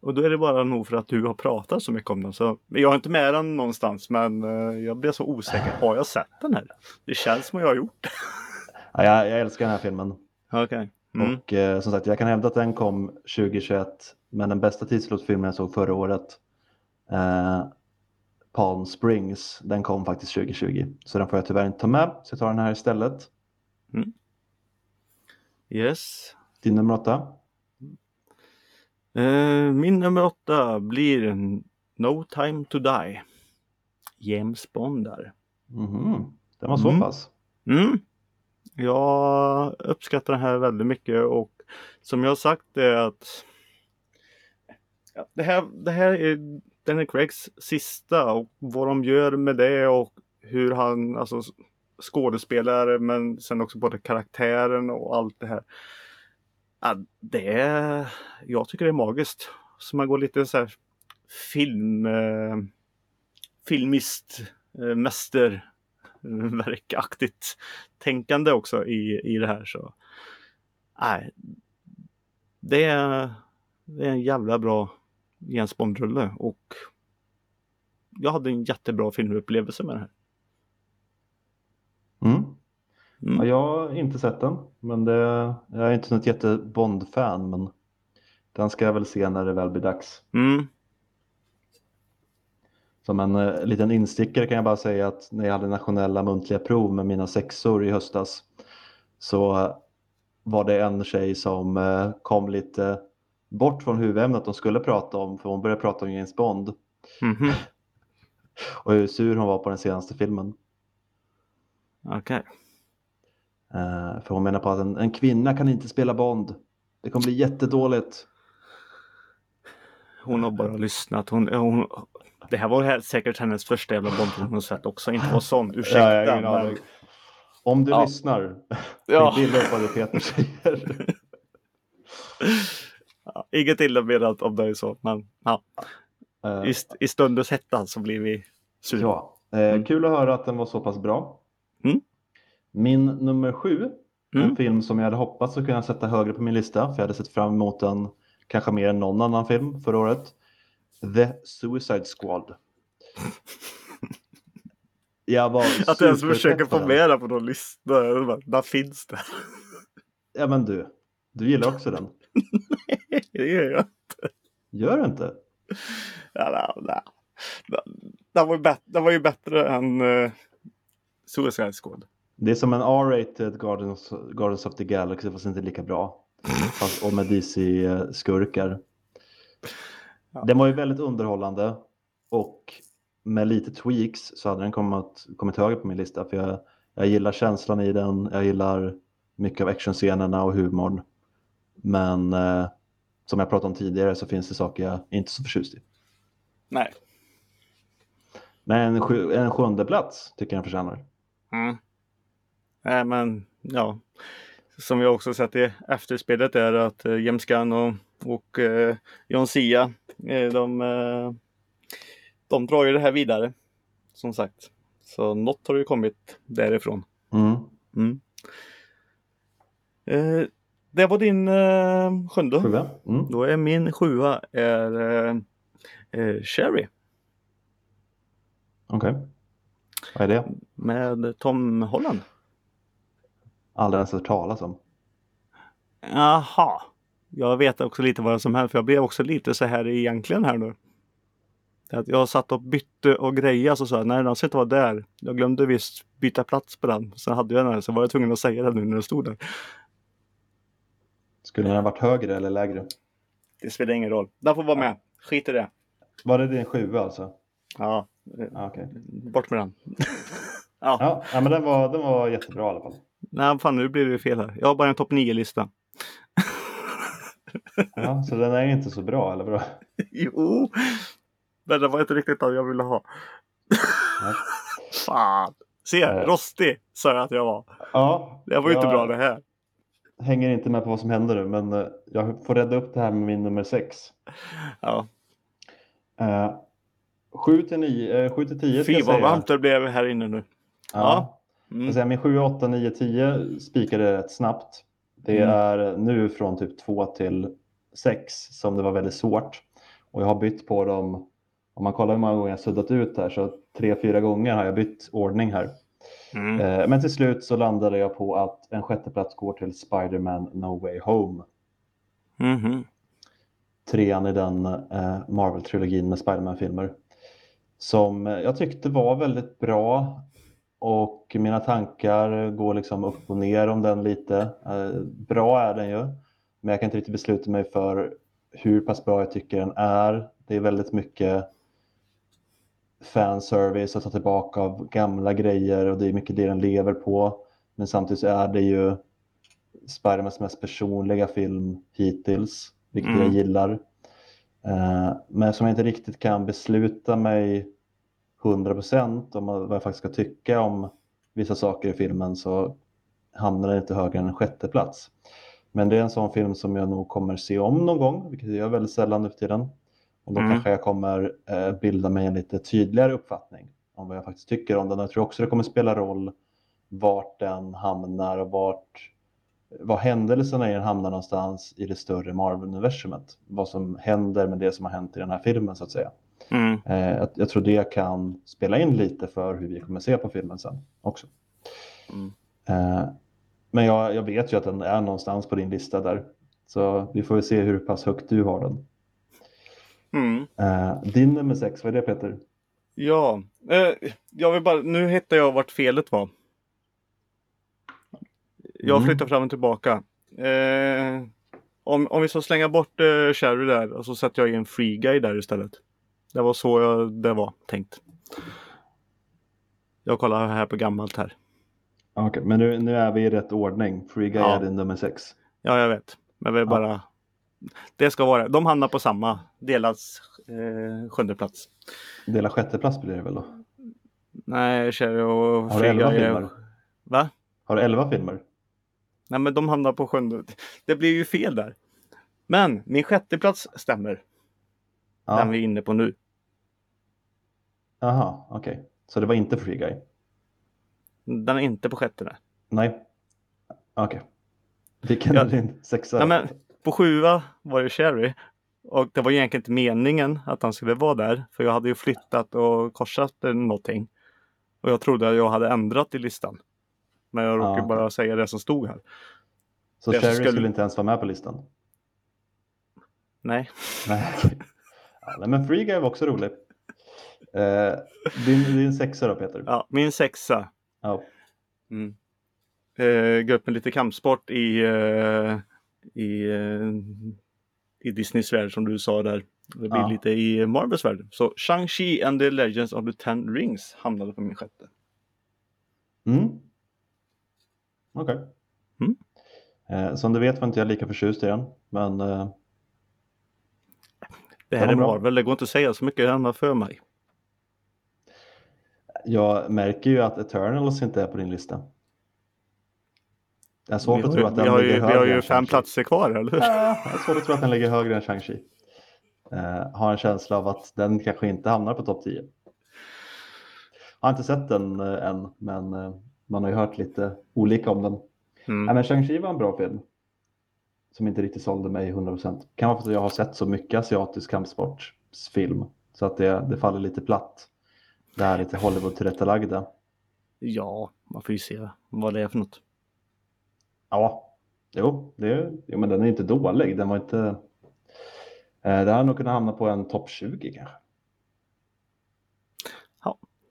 Och då är det bara nog för att du har pratat så mycket om den. Så jag har inte med den någonstans men eh, jag blev så osäker. Har jag sett den här? Det känns som jag har gjort det. Ja, jag, jag älskar den här filmen. [LAUGHS] Okej. Mm. Och eh, som sagt, jag kan hävda att den kom 2021, men den bästa tidslotsfilmen jag såg förra året, eh, Palm Springs, den kom faktiskt 2020. Så den får jag tyvärr inte ta med, så jag tar den här istället. Yes. Din nummer åtta? Eh, min nummer åtta blir No time to die. James Bond där. Mhm, Den var så Mm. pass. Mm. Jag uppskattar den här väldigt mycket och som jag sagt är att det, här, det här är Daniel Craigs sista och vad de gör med det och hur han, alltså skådespelare men sen också både karaktären och allt det här. Ja, det är, jag tycker det är magiskt. Så man går lite så här film, eh, filmist, eh, [LAUGHS] mästerverkaktigt tänkande också i, i det här. Så nej, det är, det är en jävla bra Jens Bond-rulle och jag hade en jättebra filmupplevelse med det här. Mm. Mm. Ja, jag har inte sett den, men det, jag är inte något jätte Bond-fan, men den ska jag väl se när det väl blir dags. Mm. Som en eh, liten instickare kan jag bara säga att när jag hade nationella muntliga prov med mina sexor i höstas så eh, var det en tjej som eh, kom lite bort från huvudämnet de skulle prata om för hon började prata om James Bond Mhm. [LAUGHS] och hur sur hon var på den senaste filmen. Okej. Eh, För hon menar på att en, en kvinna kan inte spela Bond. Det kommer bli jättedåligt. Hon har bara lyssnat. Hon, hon, det här var säkert hennes första jävla Bond hon sett också. Inte var sån. Ursäkta. Ja, jag men-. Om du Ja. lyssnar, [LAUGHS] Ja. illa upp vad det Peter säger. Ja, Inget illa menat om det är så. Men ja, Eh, i, st- i stundens hetta så blir vi sura. Ja, eh, Mm. kul att höra att den var så pass bra. Mm. Min nummer sju, en Mm. film som jag hade hoppats att kunna sätta högre på min lista, för jag hade sett fram emot den kanske mer än någon annan film förra året. The Suicide Squad. Jag var [LAUGHS] Att du ens försöker få med den på någon lista. Jag bara, Där finns det. [LAUGHS] Ja men du, du gillar också den. [LAUGHS] det gör jag. Gör du inte? Ja, nej, nej. Den var, ju bättre, den var ju bättre än uh, Suicide Squad. Det är som en R-rated Guardians, Guardians of the Galaxy fast inte lika bra. fast- och med DC-skurkar. Ja. Den var ju väldigt underhållande och med lite tweaks så hade den kommit, kommit högre på min lista för jag, jag gillar känslan i den, jag gillar mycket av actionscenerna och humorn. Men eh, som jag pratade om tidigare så finns det saker jag inte är så förtjust i. Nej. Men en, en sjunde plats tycker jag den förtjänar. Mm. Nej, men ja. Som vi också sett i efterspelet är att eh, James Gunn och, och eh, John Cia, eh, de, eh, de drar ju det här vidare. Som sagt. Så något har ju kommit därifrån. Mm. Mm. Eh, det var din eh, sjunde. Sjua. Mm. Då är min sjua är eh, eh, Sherry Okej. Vad är det? med Tom Holland. Aldrig ens hört talas om. Jaha. Jag vet också lite vad som händer för jag blev också lite så här egentligen här nu. Att jag satt och bytte och grejade så sa jag, nej den ska inte vara där. Jag glömde visst byta plats på den. Sen hade jag den här så var jag tvungen att säga det nu när den stod där. Skulle den ha varit högre eller lägre? Det spelar ingen roll. Den får vara med. Skit i det. Var det din sjua alltså? Ja, Ah, Okej. bort med den. [LAUGHS] Ja, ja, men den var, den var jättebra i alla fall. Nej, fan nu blir det fel här. Jag har bara en topp 9-lista. Ja, så den är inte så bra, eller bra? [LAUGHS] jo, men det var inte riktigt det jag ville ha. [LAUGHS] Fan. Se, Eh. rostig sa jag att jag var. Ja, Det var ju inte bra det här. hänger inte med på vad som händer nu, men eh, jag får rädda upp det här med min nummer sex. Ja. Eh, 7 till 9, eh, 7 till 10 ska Fy vad varmt det blev här inne nu. Ja. Mm. Säga, min 7, 8, 9, 10 spikade rätt snabbt. Det Mm. är nu från typ 2 till 6 som det var väldigt svårt. Och jag har bytt på dem, om man kollar hur många gånger jag suddat ut här, så tre, fyra gånger har jag bytt ordning här. Mm. Eh, Men till slut så landade jag på att en sjätteplats går till Spider-Man No Way Home. Mhm. Trean i den eh, Marvel-trilogin med Spider-Man-filmer. Som jag tyckte var väldigt bra. Och mina tankar går liksom upp och ner om den lite. Eh, bra är den ju. Men jag kan inte riktigt besluta mig för hur pass bra jag tycker den är. Det är väldigt mycket fanservice att ta tillbaka av gamla grejer och det är mycket det den lever på. Men samtidigt är det ju Spidermans mest personliga film hittills, vilket Mm. jag gillar. Eh, men som jag inte riktigt kan besluta mig 100% om vad jag faktiskt ska tycka om vissa saker i filmen så hamnar den inte högre än en sjätte plats. Men det är en sån film som jag nog kommer se om någon gång, vilket jag gör väldigt sällan nu för tiden. Och då Mm. kanske jag kommer eh, bilda mig en lite tydligare uppfattning om vad jag faktiskt tycker om den. Jag tror också det kommer spela roll vart den hamnar och vart var händelserna i den hamnar någonstans i det större Marvel-universumet. Vad som händer med det som har hänt i den här filmen så att säga. Mm. Eh, jag, tror det kan spela in lite för hur vi kommer se på filmen sen också. Mm. Eh, men jag, jag vet ju att den är någonstans på din lista där. Så vi får väl se hur pass högt du har den. Mm. Eh, din nummer sex, vad är det Peter? Ja, jag vill bara, nu hittar jag vart felet var. Jag Mm. flyttar fram och tillbaka. Om, om vi så slänga bort eh, Sherry där och så sätter jag in Free Guy där istället. Det var så jag, det var tänkt. Jag kollar här på gammalt här. Okej, men nu, nu är vi i rätt ordning. Free Guy Ja. är din nummer sex. Ja, jag vet. Men vi Ja. bara... Det ska vara De hamnar på samma delas eh, sjunde plats. Dela sjätte plats blir det väl då? Nej, Sherry och Har du Free elva Guy är- filmer? Va? Har du elva filmer? Nej, men de hamnar på sjunde. Det blir ju fel där. Men min sjätte plats stämmer. Ja. Den vi är inne på nu. Jaha, okej. Så det var inte Free Guy? Den är inte på sjätte. Nej. Okej. Vilken Ja. är din sexa? Nej, men på sjua var det Sherry. Och det var egentligen inte meningen att han skulle vara där. För jag hade ju flyttat och korsat någonting. Och jag trodde att jag hade ändrat i listan. Men jag råkade okej. bara säga det som stod här. Så det Cherry skulle- skulle inte ens vara med på listan? Nej. Nej. Ja, nej, men Free Guy var också rolig. Eh, din, din sexa då Peter? Ja, min sexa. Ja. Mm. Eh, gå upp med lite kampsport i, eh, i, eh, i Disneys värld som du sa där. Det blir Ja. lite i Marvels värld. Så Shang-Chi and the Legends of the Ten Rings hamnade på min sjätte. Mm. Okej. Mm. Eh, som du vet var inte jag lika förtjust i den, men eh, Det här var är. Marvel, det går inte att säga så mycket annat för mig. jag märker ju att Eternals inte är på din lista. Jag har svårt vi att tro ju- att den ligger ju, vi högre har ju fem platser kvar, eller hur? Ja, jag har svårt att tro att den ligger högre än Shang-Chi. Eh, har en känsla av att den kanske inte hamnar på topp 10. Har inte sett den eh, än, men eh, man har ju hört lite olika om den. Mm. Nej, men Shang-Chi var en bra film. Som inte riktigt sålde mig 100%. Kan vara för att jag har sett så mycket asiatisk kampsportsfilm. Så att det, det faller lite platt. Det här lite Hollywood-tillrättalagda. Ja, man får ju se vad det är för något. Ja, jo, det, jo, men den är inte dålig. Den var inte... Eh, det hade nog kunnat hamna på en topp 20 kanske.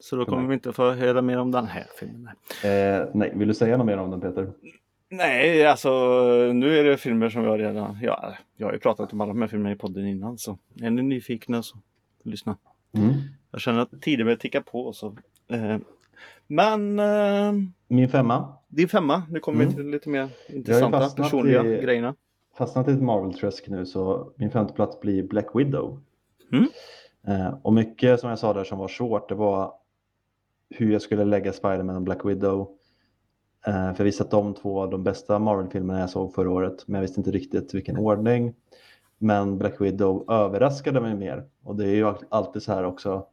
Så då kommer vi inte få höra mer om den här filmen. Eh, nej, vill du säga något mer om den Peter? Nej, alltså nu är det filmer som jag redan... Ja, jag har ju pratat om alla de här filmerna i podden innan så är ni nyfikna så lyssna. Mm. Jag känner att tiden börjar ticka på så. Eh, men eh, Min femma, din femma, nu kommer Mm. vi till lite mer intressanta personliga i- grejerna. fastnat i ett Marvel-träsk nu så min femte plats blir Black Widow. Mm. Eh, och mycket som jag sa där som var svårt det var hur jag skulle lägga Spider-Man och Black Widow. Eh, för jag visste att de två var de bästa Marvel-filmerna jag såg förra året men jag visste inte riktigt vilken ordning. Men Black Widow överraskade mig mer och det är ju alltid så här också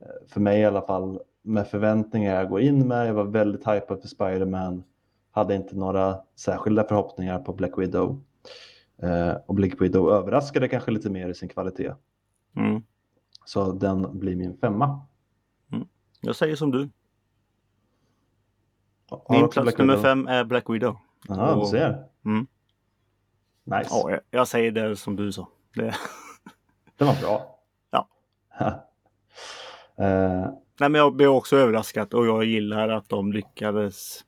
eh, för mig i alla fall med förväntningar jag går in med. Jag var väldigt hypad för Spider-Man. Hade inte några särskilda förhoppningar på Black Widow. Eh, och Black Widow överraskade kanske lite mer i sin kvalitet. Mm. Så den blir min femma. Jag säger som du. Har Min plats nummer fem är Black Widow. Ja, du ser. Mm. Nice. Ja, jag, jag säger det som du sa. Det, [LAUGHS] Den var bra. Ja. eh, Nej, men jag blev också överraskad och jag gillar att de lyckades.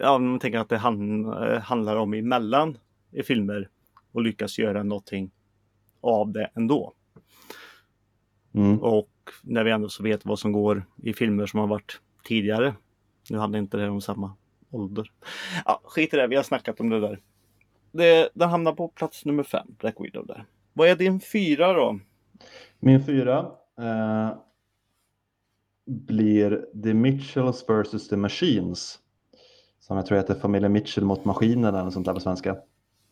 Ja, man tänker att det han, eh, handlar om emellan i filmer och lyckas göra någonting av det ändå. mm, Och när vi ändå så vet vad som går i filmer som har varit tidigare. Nu handlar inte det om samma ålder. Ja, skit i det, vi har snackat om det där. Det, den hamnar på plats nummer fem, Black Widow där. Vad är din fyra då? min fyra eh, blir The Mitchells vs. The Machines. Som jag tror heter Familjen Mitchell mot maskinen eller sånt där på svenska.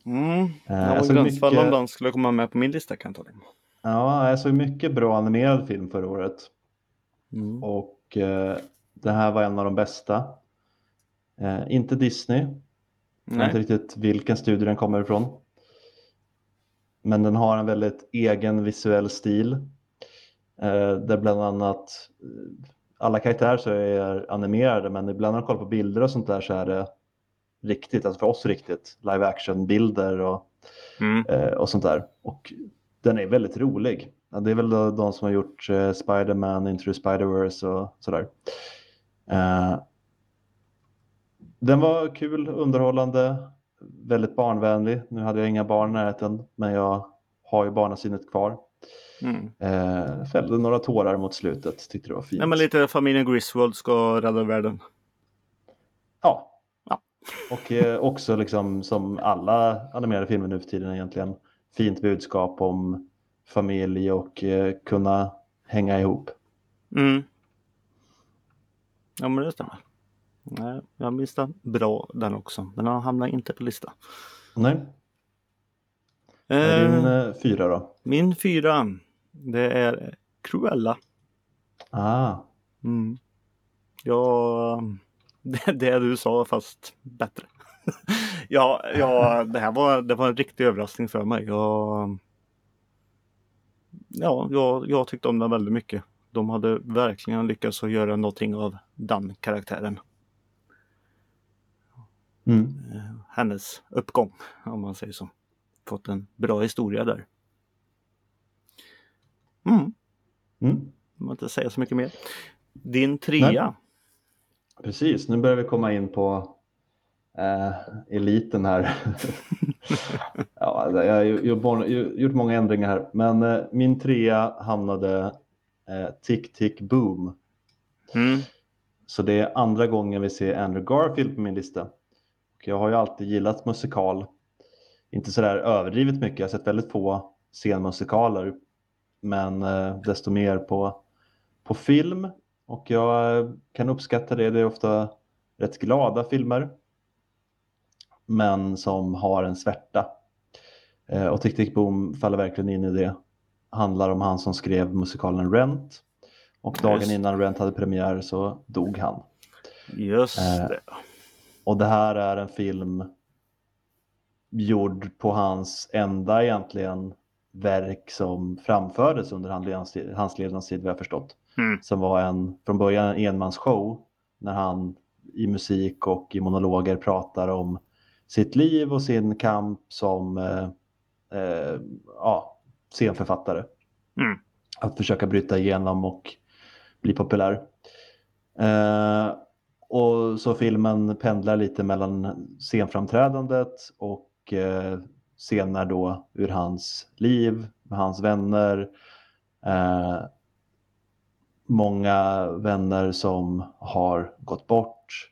Mm, Eh, jag jag var gränsfall om mycket- den skulle komma med på min lista kan jag ta det. Ja, jag såg mycket bra animerad film förra året. Mm. Och eh, det här var en av de bästa. Eh, inte Disney. Jag vet inte Nej. riktigt vilken studio den kommer ifrån. Men den har en väldigt egen visuell stil. Eh, där bland annat eh, alla karaktärer så är animerade men ibland när man kollar på bilder och sånt där så är det riktigt, alltså för oss riktigt, live action bilder och, Mm. eh, och sånt där. Och den är väldigt rolig. Det är väl de, de som har gjort eh, Spider-Man, Into the Spider-Verse och sådär. Eh, den var kul, underhållande, väldigt barnvänlig. Nu hade jag inga barn i närheten, men jag har ju barnasinnet kvar. Mm. Eh, fällde några tårar mot slutet, tyckte det var fint. Nej, men lite familjen Griswold ska rädda världen. Ja. Ja. Och eh, också liksom som alla animerade filmer nu för tiden egentligen, fint budskap om familj och eh, kunna hänga ihop. Mm. Ja, men det stämmer. Nej, jag minns den bra den också. Den har hamnat inte på lista. Nej, är din Eh, eh, fyra då? min fyra, det är Cruella. Ah, Mm. Ja, [LAUGHS] det, det du sa fast bättre. [LAUGHS] ja, ja det här var, det var en riktig överraskning för mig. Jag, ja, jag, jag tyckte om den väldigt mycket. De hade verkligen lyckats att göra någonting av den karaktären. mm. Eh, hennes uppgång, om man säger så. Fått en bra historia där. Mm, Mm. jag inte säga så mycket mer. Din trea. Precis, nu börjar vi komma in på eh, eliten här. [LAUGHS] ja, jag har gjort, många ändringar här, men eh, min trea hamnade Tick Tick Boom. Mm. Så det är andra gången vi ser Andrew Garfield på min lista. Och jag har ju alltid gillat musikal. Inte sådär överdrivet mycket, jag har sett väldigt få scenmusikaler. Men eh, desto mer på, på film. Och jag kan uppskatta det, det är ofta rätt glada filmer men som har en svärta. Eh, och Tick Tick Boom faller verkligen in i det. Handlar om han som skrev musikalen Rent. Och dagen Just. innan Rent hade premiär så dog han. Just Eh, det. Och det här är en film gjord på hans enda egentligen verk som framfördes under han- hans levnadstid vad jag förstått. Mm. Som var en, från början en enmansshow när han i musik och i monologer pratar om sitt liv och sin kamp som eh, eh, ja, scenförfattare. Mm. Att försöka bryta igenom och bli populär. Eh, och så filmen pendlar lite mellan scenframträdandet och eh, scener då ur hans liv med hans vänner. Eh, många vänner som har gått bort.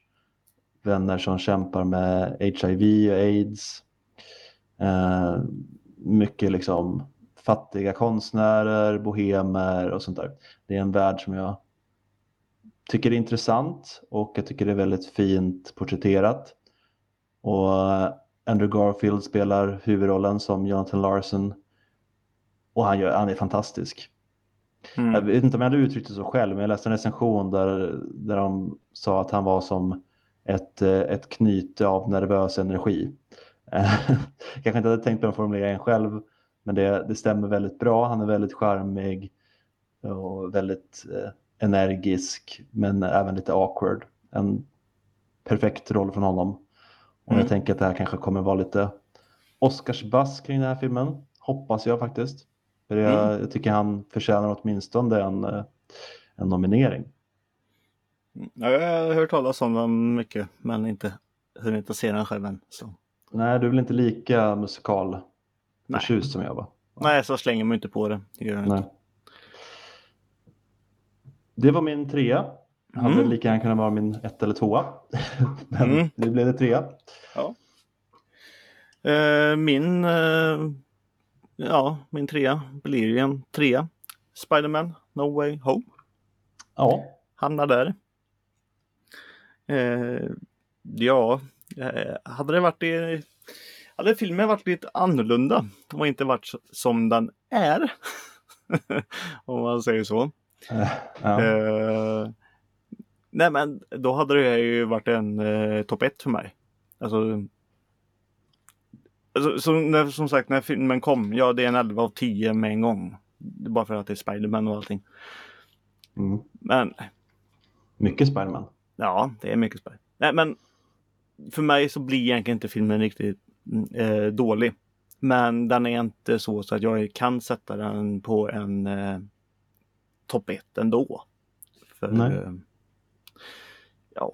Vänner som kämpar med HIV och aids. Eh, mycket liksom fattiga konstnärer, bohemer och sånt där. Det är en värld som jag tycker är intressant och jag tycker det är väldigt fint porträtterat. Och Andrew Garfield spelar huvudrollen som Jonathan Larson och han, gör, han är fantastisk. Jag Mm. vet inte om jag hade uttryckt det så själv, men jag läste en recension där, där de sa att han var som ett, eh, ett knyte av nervös energi. [LAUGHS] Eh, Kanske inte hade tänkt på den formuleringen själv, men det, det stämmer väldigt bra. Han är väldigt charmig och väldigt eh, energisk, men även lite awkward. En perfekt roll från honom. Och Mm. jag tänker att det här kanske kommer vara lite Oscarsbass kring den här filmen. Hoppas jag faktiskt. För jag, Mm. jag tycker han förtjänar åtminstone en, eh, en nominering. Ja, jag har hört talas om den mycket, men inte hunnit att se den själv än. Så. Nej, du är väl inte lika musikal Nej. förtjust som jag var? Nej, så slänger man inte på det. det gör jag inte. Nej. Det var min trea. Hade Mm. lika gärna kunnat vara min ett eller tvåa. [LAUGHS] Men Mm. nu blev det trea. Eh, min, eh, ja, min trea blir ju en trea. Spiderman No Way Home. Ja, Hamnar där. Eh, ja, hade det varit i, hade filmen varit lite annorlunda och inte varit som den är. [LAUGHS] Om man säger så. eh, ja. Eh, nej men då hade det ju varit en eh, topp ett för mig. Alltså, alltså så när, som sagt när filmen kom, ja det är en 11 av 10 med en gång. Bara för att det är Spiderman och allting. Mm. Men Mycket Spiderman. ja, det är mycket Spider. Nej men för mig så blir egentligen inte filmen riktigt eh, dålig. Men den är inte så, så att jag kan sätta den på en eh, topp ett ändå. För, Nej. eh, ja,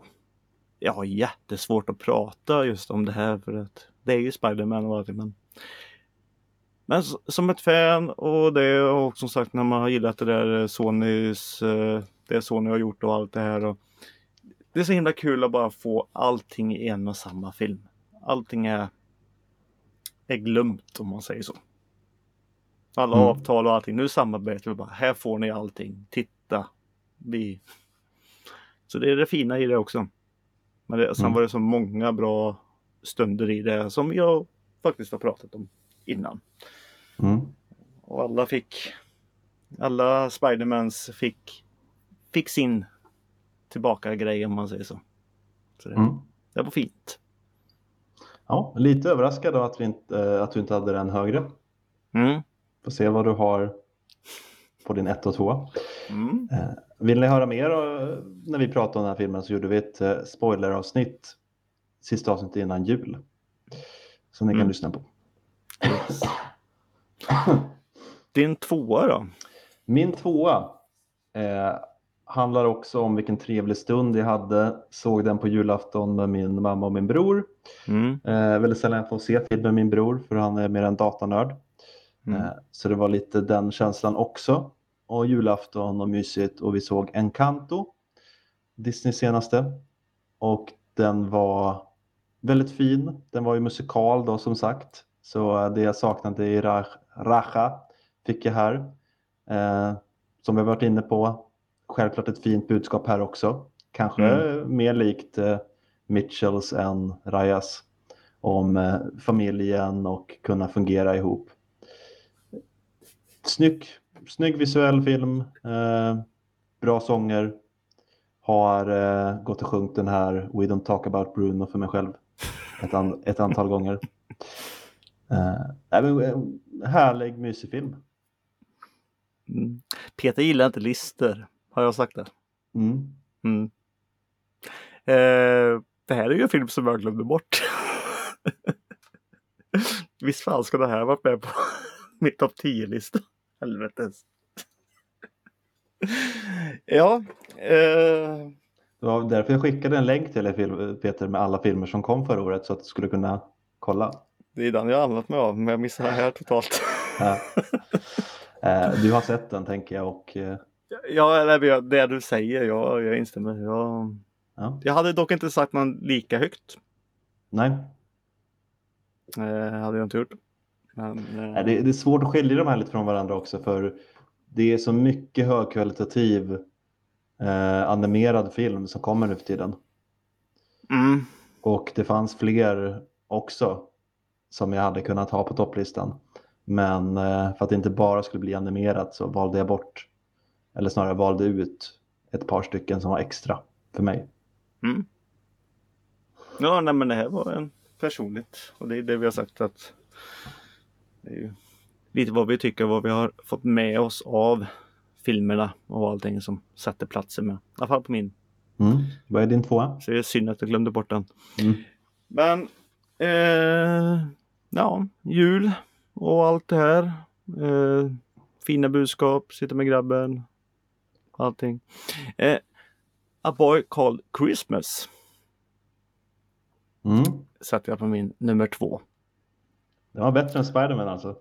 jag har jättesvårt att prata just om det här för att det är ju Spiderman och allting. Men, men som ett fan och det och som sagt när man har gillat det där eh, Sonys, eh, det Sony har gjort och allt det här. Och det är så himla kul att bara få allting i en och samma film. Allting är, är glömt om man säger så. Alla Mm. avtal och allting. Nu samarbetar vi bara. Här får ni allting. Titta. Vi. Så det är det fina i det också. Men det, sen Mm. var det så många bra stunder i det som jag faktiskt har pratat om innan. Mm. Och alla fick, alla Spidermans fick, fick sin tillbaka grej om man säger så. så det, Mm. det var fint. Ja, lite överraskad då att, vi inte, eh, att du inte hade den högre. Mm. Får se vad du har på din ett och två. Mm. Vill ni höra mer eh, när vi pratade om den här filmen så gjorde vi ett eh, spoileravsnitt sista avsnittet innan jul. Som ni kan Mm. lyssna på. Din tvåa då? Min tvåa. Eh, handlar också om vilken trevlig stund jag hade. Såg den på julafton med min mamma och min bror. Mm. Eh, väldigt sällan jag får se film med min bror för han är mer en datanörd. Mm. Eh, så det var lite den känslan också. Och julafton och mysigt och vi såg Encanto, Disney senaste. Och den var väldigt fin. Den var ju musikal då som sagt. Så eh, det jag saknade i Ra- Raja fick jag här. Eh, som vi varit inne på, självklart ett fint budskap här också. Kanske mer likt eh, Mitchells än Rajas. Om eh, familjen och kunna fungera ihop. Snygg, snygg visuell film, eh, bra sånger. Har eh, gått och sjungit den här We Don't Talk About Bruno för mig själv ett, an, ett antal gånger. Eh, men, eh, härlig, mysig film. Mm. Peter gillar inte lister, har jag sagt det? Mm. Mm. Eh, det här är ju en film som jag glömde bort. [LAUGHS] Visst fan ska det här varit med på [LAUGHS] min topp 10-lista? Helvetes. [LAUGHS] ja. Eh, Det var därför jag skickade en länk till dig Peter med alla filmer som kom förra året så att du skulle kunna kolla. det är den jag använt mig av, men jag missar det här totalt. Ja. Eh, du har sett den tänker jag och eh, ja, eller det du säger, jag, jag instämmer. Jag, ja. jag hade dock inte sagt någon lika högt. Nej, Eh, hade jag inte gjort. Men, eh, det, det är svårt att skilja de här lite från varandra också för det är så mycket högkvalitativ eh, animerad film som kommer nu för tiden. mm, Och det fanns fler också som jag hade kunnat ha på topplistan. Men eh, för att det inte bara skulle bli animerat så valde jag bort, eller snarare valde ut ett par stycken som var extra för mig. Mm. Ja, nej, men det här var en personligt och det är det vi har sagt att det är ju lite vad vi tycker, vad vi har fått med oss av filmerna och allting som sätter platsen med. I alla fall på min. Mm. Vad är din tvåa? Så det är synd att jag glömde bort den. Mm. Men eh, ja, jul och allt det här. Eh, fina budskap, sitta med grabben. Allting. Eh, A Boy Called Christmas Mm. sätter jag på min nummer två. Det var bättre än Spiderman alltså.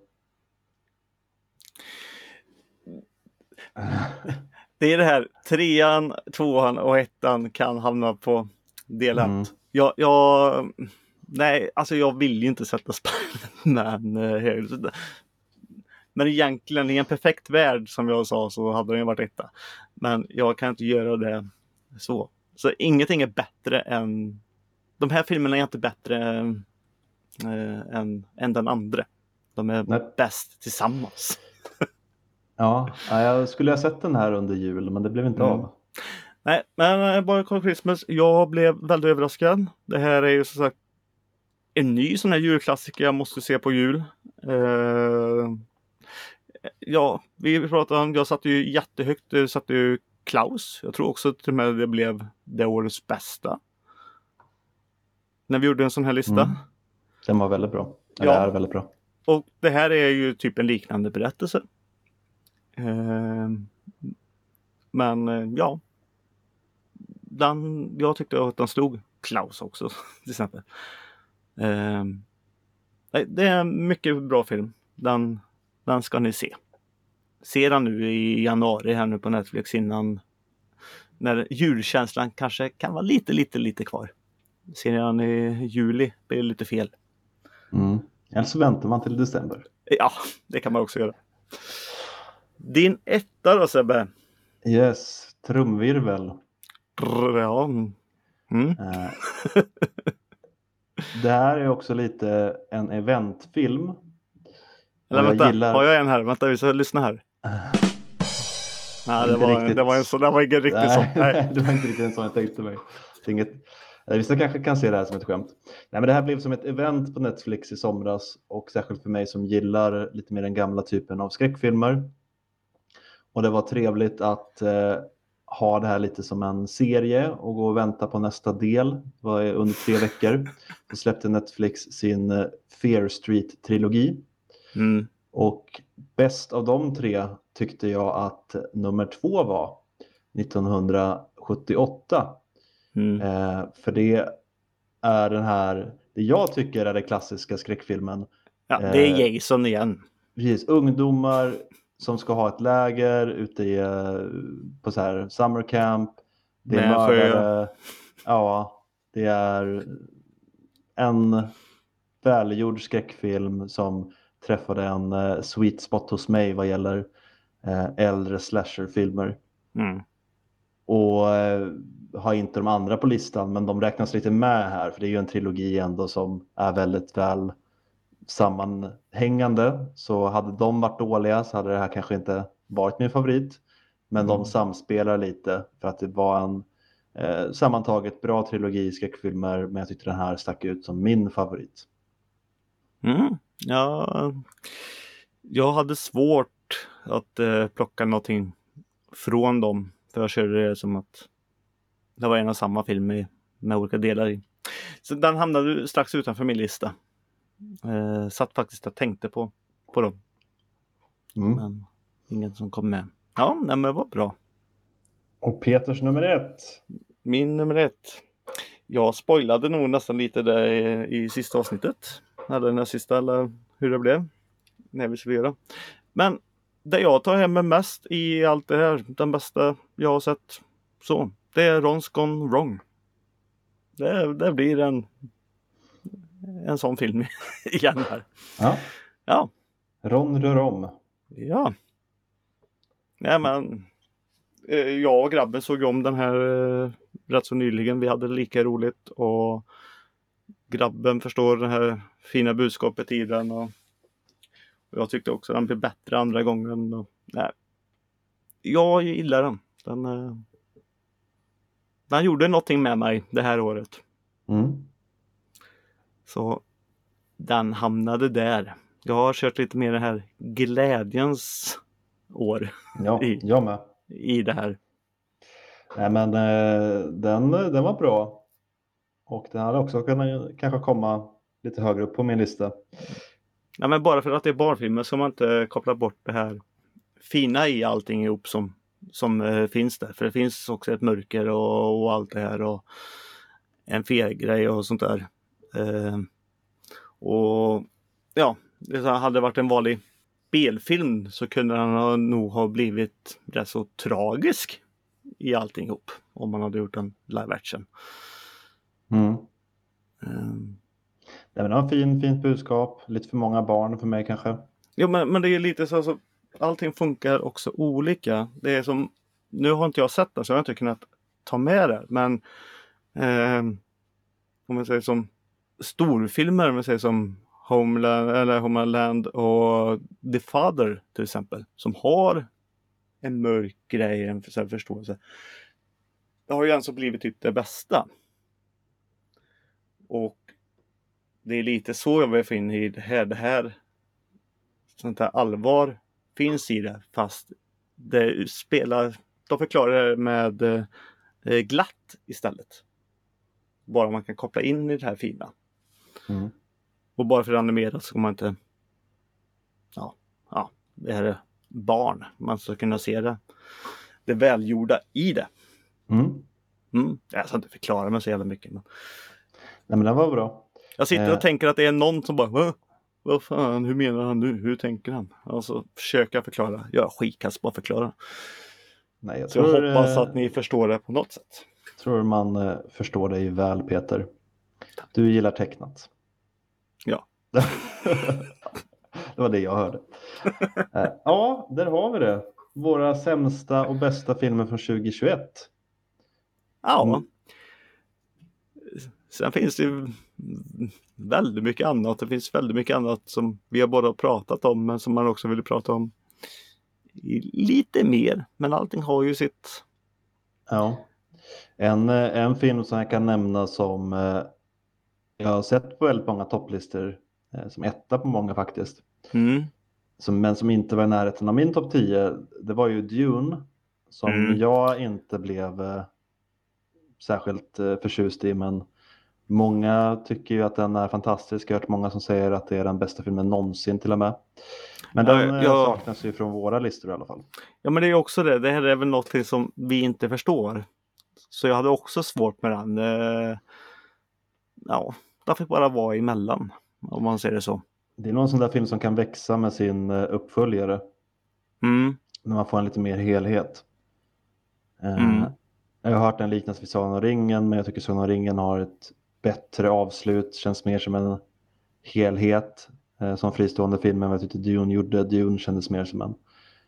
[LAUGHS] Det är det här, trean, tvåan och ettan kan hamna på del ett. Mm. Jag, jag, nej, alltså jag vill ju inte sätta Spiderman eh, högre. Men egentligen i en perfekt värld som jag sa så hade den ju varit etta. Men jag kan inte göra det så. Så ingenting är bättre än... De här filmerna är inte bättre äh, än, än den andra. De är Nej. bäst tillsammans. [LAUGHS] Ja, ja, jag skulle ha sett den här under jul men det blev inte Mm. av. Nej, men eh, Boy Call Christmas, jag blev väldigt överraskad. Det här är ju som sagt en ny sån här julklassiker jag måste se på jul. Eh, ja, vi pratade om, jag satte ju jättehögt, jag satte ju Klaus. Jag tror också till och med det blev det årets bästa. När vi gjorde en sån här lista. Mm. Den var väldigt bra. Eller Ja. är väldigt bra. Och det här är ju typ en liknande berättelse. Eh, men eh, ja. Den, jag tyckte att den slog Klaus också [LAUGHS] till exempel. Eh, det är en mycket bra film. Den, den ska ni se. Se den nu i januari här nu på Netflix innan när julkänslan kanske kan vara lite, lite, lite kvar. Ser ni den i juli blir det lite fel. Mm. Eller så väntar man till december. Ja, det kan man också göra. Din etta då Sebbe? Yes, trumvirvel. Brr, Ja. Mm. Eh, det här är också lite en eventfilm. Eller jag vänta, gillar- har jag en här? Vänta, vi ska lyssna här. Nej, det var, riktigt. det var, en så, det var ingen riktigt sån. Nej, [LAUGHS] det var inte riktigt en sån jag tänkte mig. Inget... eh, Vissa kanske kan se det här som ett skämt. Nej, men det här blev som ett event på Netflix i somras och särskilt för mig som gillar lite mer den gamla typen av skräckfilmer. Och det var trevligt att eh, ha det här lite som en serie och gå och vänta på nästa del. Det var under tre veckor. Då släppte Netflix sin eh, Fear Street-trilogi. Mm. Och bäst av de tre tyckte jag att nummer två var. 1978. Mm. Eh, för det är den här, det jag tycker är den klassiska skräckfilmen. Ja, det är eh, Jason igen. Precis, ungdomar som ska ha ett läger ute i, eh, på så här summer camp. Det är mördare. Ja, det är en välgjord skräckfilm som träffade en eh, sweet spot hos mig vad gäller eh, äldre slasherfilmer. Mm. Och eh, har inte de andra på listan, men de räknas lite med här, för det är ju en trilogi ändå som är väldigt väl sammanhängande. Så hade de varit dåliga så hade det här kanske inte varit min favorit. Men Mm. de samspelar lite för att det var en eh, sammantaget bra trilogi skräckfilmer, men jag tyckte den här stack ut som min favorit. Mm. Ja, jag hade svårt att eh, plocka någonting från dem. För jag körde det som att det var en och samma film med, med olika delar i. Så den hamnade strax utanför min lista. Eh, satt faktiskt och tänkte på, på dem. Mm. Men ingen som kom med. Ja, nej, men det var bra. Och Peters nummer ett. Min nummer ett. Jag spoilade nog nästan lite där i, i sista avsnittet. Eller den sista eller hur det blev. När vi skulle göra. Men det jag tar hem mig mest i allt det här, den bästa jag har sett. Så, det är Ron's Gone Wrong. Det, det blir en, en sån film [LAUGHS] igen här. Ja. Ja, Ron rör om. ja. Nej men. eh, Jag och grabben såg om den här eh, rätt så nyligen. Vi hade lika roligt och grabben förstår det här fina budskapet i den. Och, och jag tyckte också den blev bättre andra gången. Och, nej. Jag gillar den. Den, eh, den gjorde någonting med mig det här året. Mm. Så den hamnade där. Jag har kört lite mer det här glädjens år Ja, I- jag med. i det här. Nej, men eh, den, den var bra. Och den hade också kunnat kanske komma lite högre upp på min lista. Ja, men bara för att det är barnfilmer så man inte kopplar bort det här fina i allting ihop som, som eh, finns där. För det finns också ett mörker och, och allt det här och en felgrej och sånt där. Eh, och ja, det hade det varit en vanlig spelfilm så kunde den ha, nog ha blivit rätt så tragisk i allting ihop. Om man hade gjort en live action. Mm. Eh, men det var en fin, fint budskap. Lite för många barn för mig kanske. Jo men, men det är lite så, så allting funkar också olika. Det är som, nu har inte jag sett det så jag har inte kunnat ta med det men ehm, om man säger som storfilmer, om man säger som Homeland, eller Homeland och The Father till exempel som har en mörk grej, en förståelse. Det har ju alltså blivit typ det bästa. Och det är lite så jag få in i det här. Det här sånt här allvar finns i det fast det spelar, de förklarar det med eh, glatt istället. Bara man kan koppla in i det här fina. Mm. Och bara för att animera så ska man inte Ja, ja, det här är barn. Man ska kunna se det, det välgjorda i det. Mm. Mm. Jag ska inte förklara mig så jävla mycket. Men Nej, men den var bra. jag sitter Eh. och tänker att det är någon som bara "Va? Vad fan, hur menar han nu? Hur tänker han? Alltså försöka förklara. Jag är skitkass på att förklara. Nej, jag Så jag tror, hoppas eh, att ni förstår det på något sätt. tror man eh, förstår dig väl Peter. Du gillar tecknat. Ja. [LAUGHS] det var det jag hörde. Eh, ja, där har vi det. Våra sämsta och bästa filmer från 2021. Ja. Sen finns det ju väldigt mycket annat. Det finns väldigt mycket annat som vi har bara pratat om men som man också vill prata om lite mer. Men allting har ju sitt. Ja. En, eh, en film som jag kan nämna som eh, jag har sett på väldigt många topplistor, eh, som etta på många faktiskt, Mm. som, men som inte var i närheten av min topp 10, det var ju Dune, som Mm. jag inte blev särskilt förtjust i, men Många tycker ju att den är fantastisk. Jag har hört många som säger att det är den bästa filmen någonsin till och med. Men Ja, den eh, jag- saknas ju från våra listor i alla fall. Ja men det är också det. Det här är väl något som vi inte förstår. Så jag hade också svårt med den. Eh, Ja, den fick bara vara emellan. Om man säger det så. Det är någon sån där film som kan växa med sin eh, uppföljare. Mm. När man får en lite mer helhet. Mm. Jag har hört den liknas vid Sagan om ringen men jag tycker Sagan om ringen har ett bättre avslut. Känns mer som en helhet eh, som fristående film än vad jag tyckte Dune gjorde. Dune kändes mer som en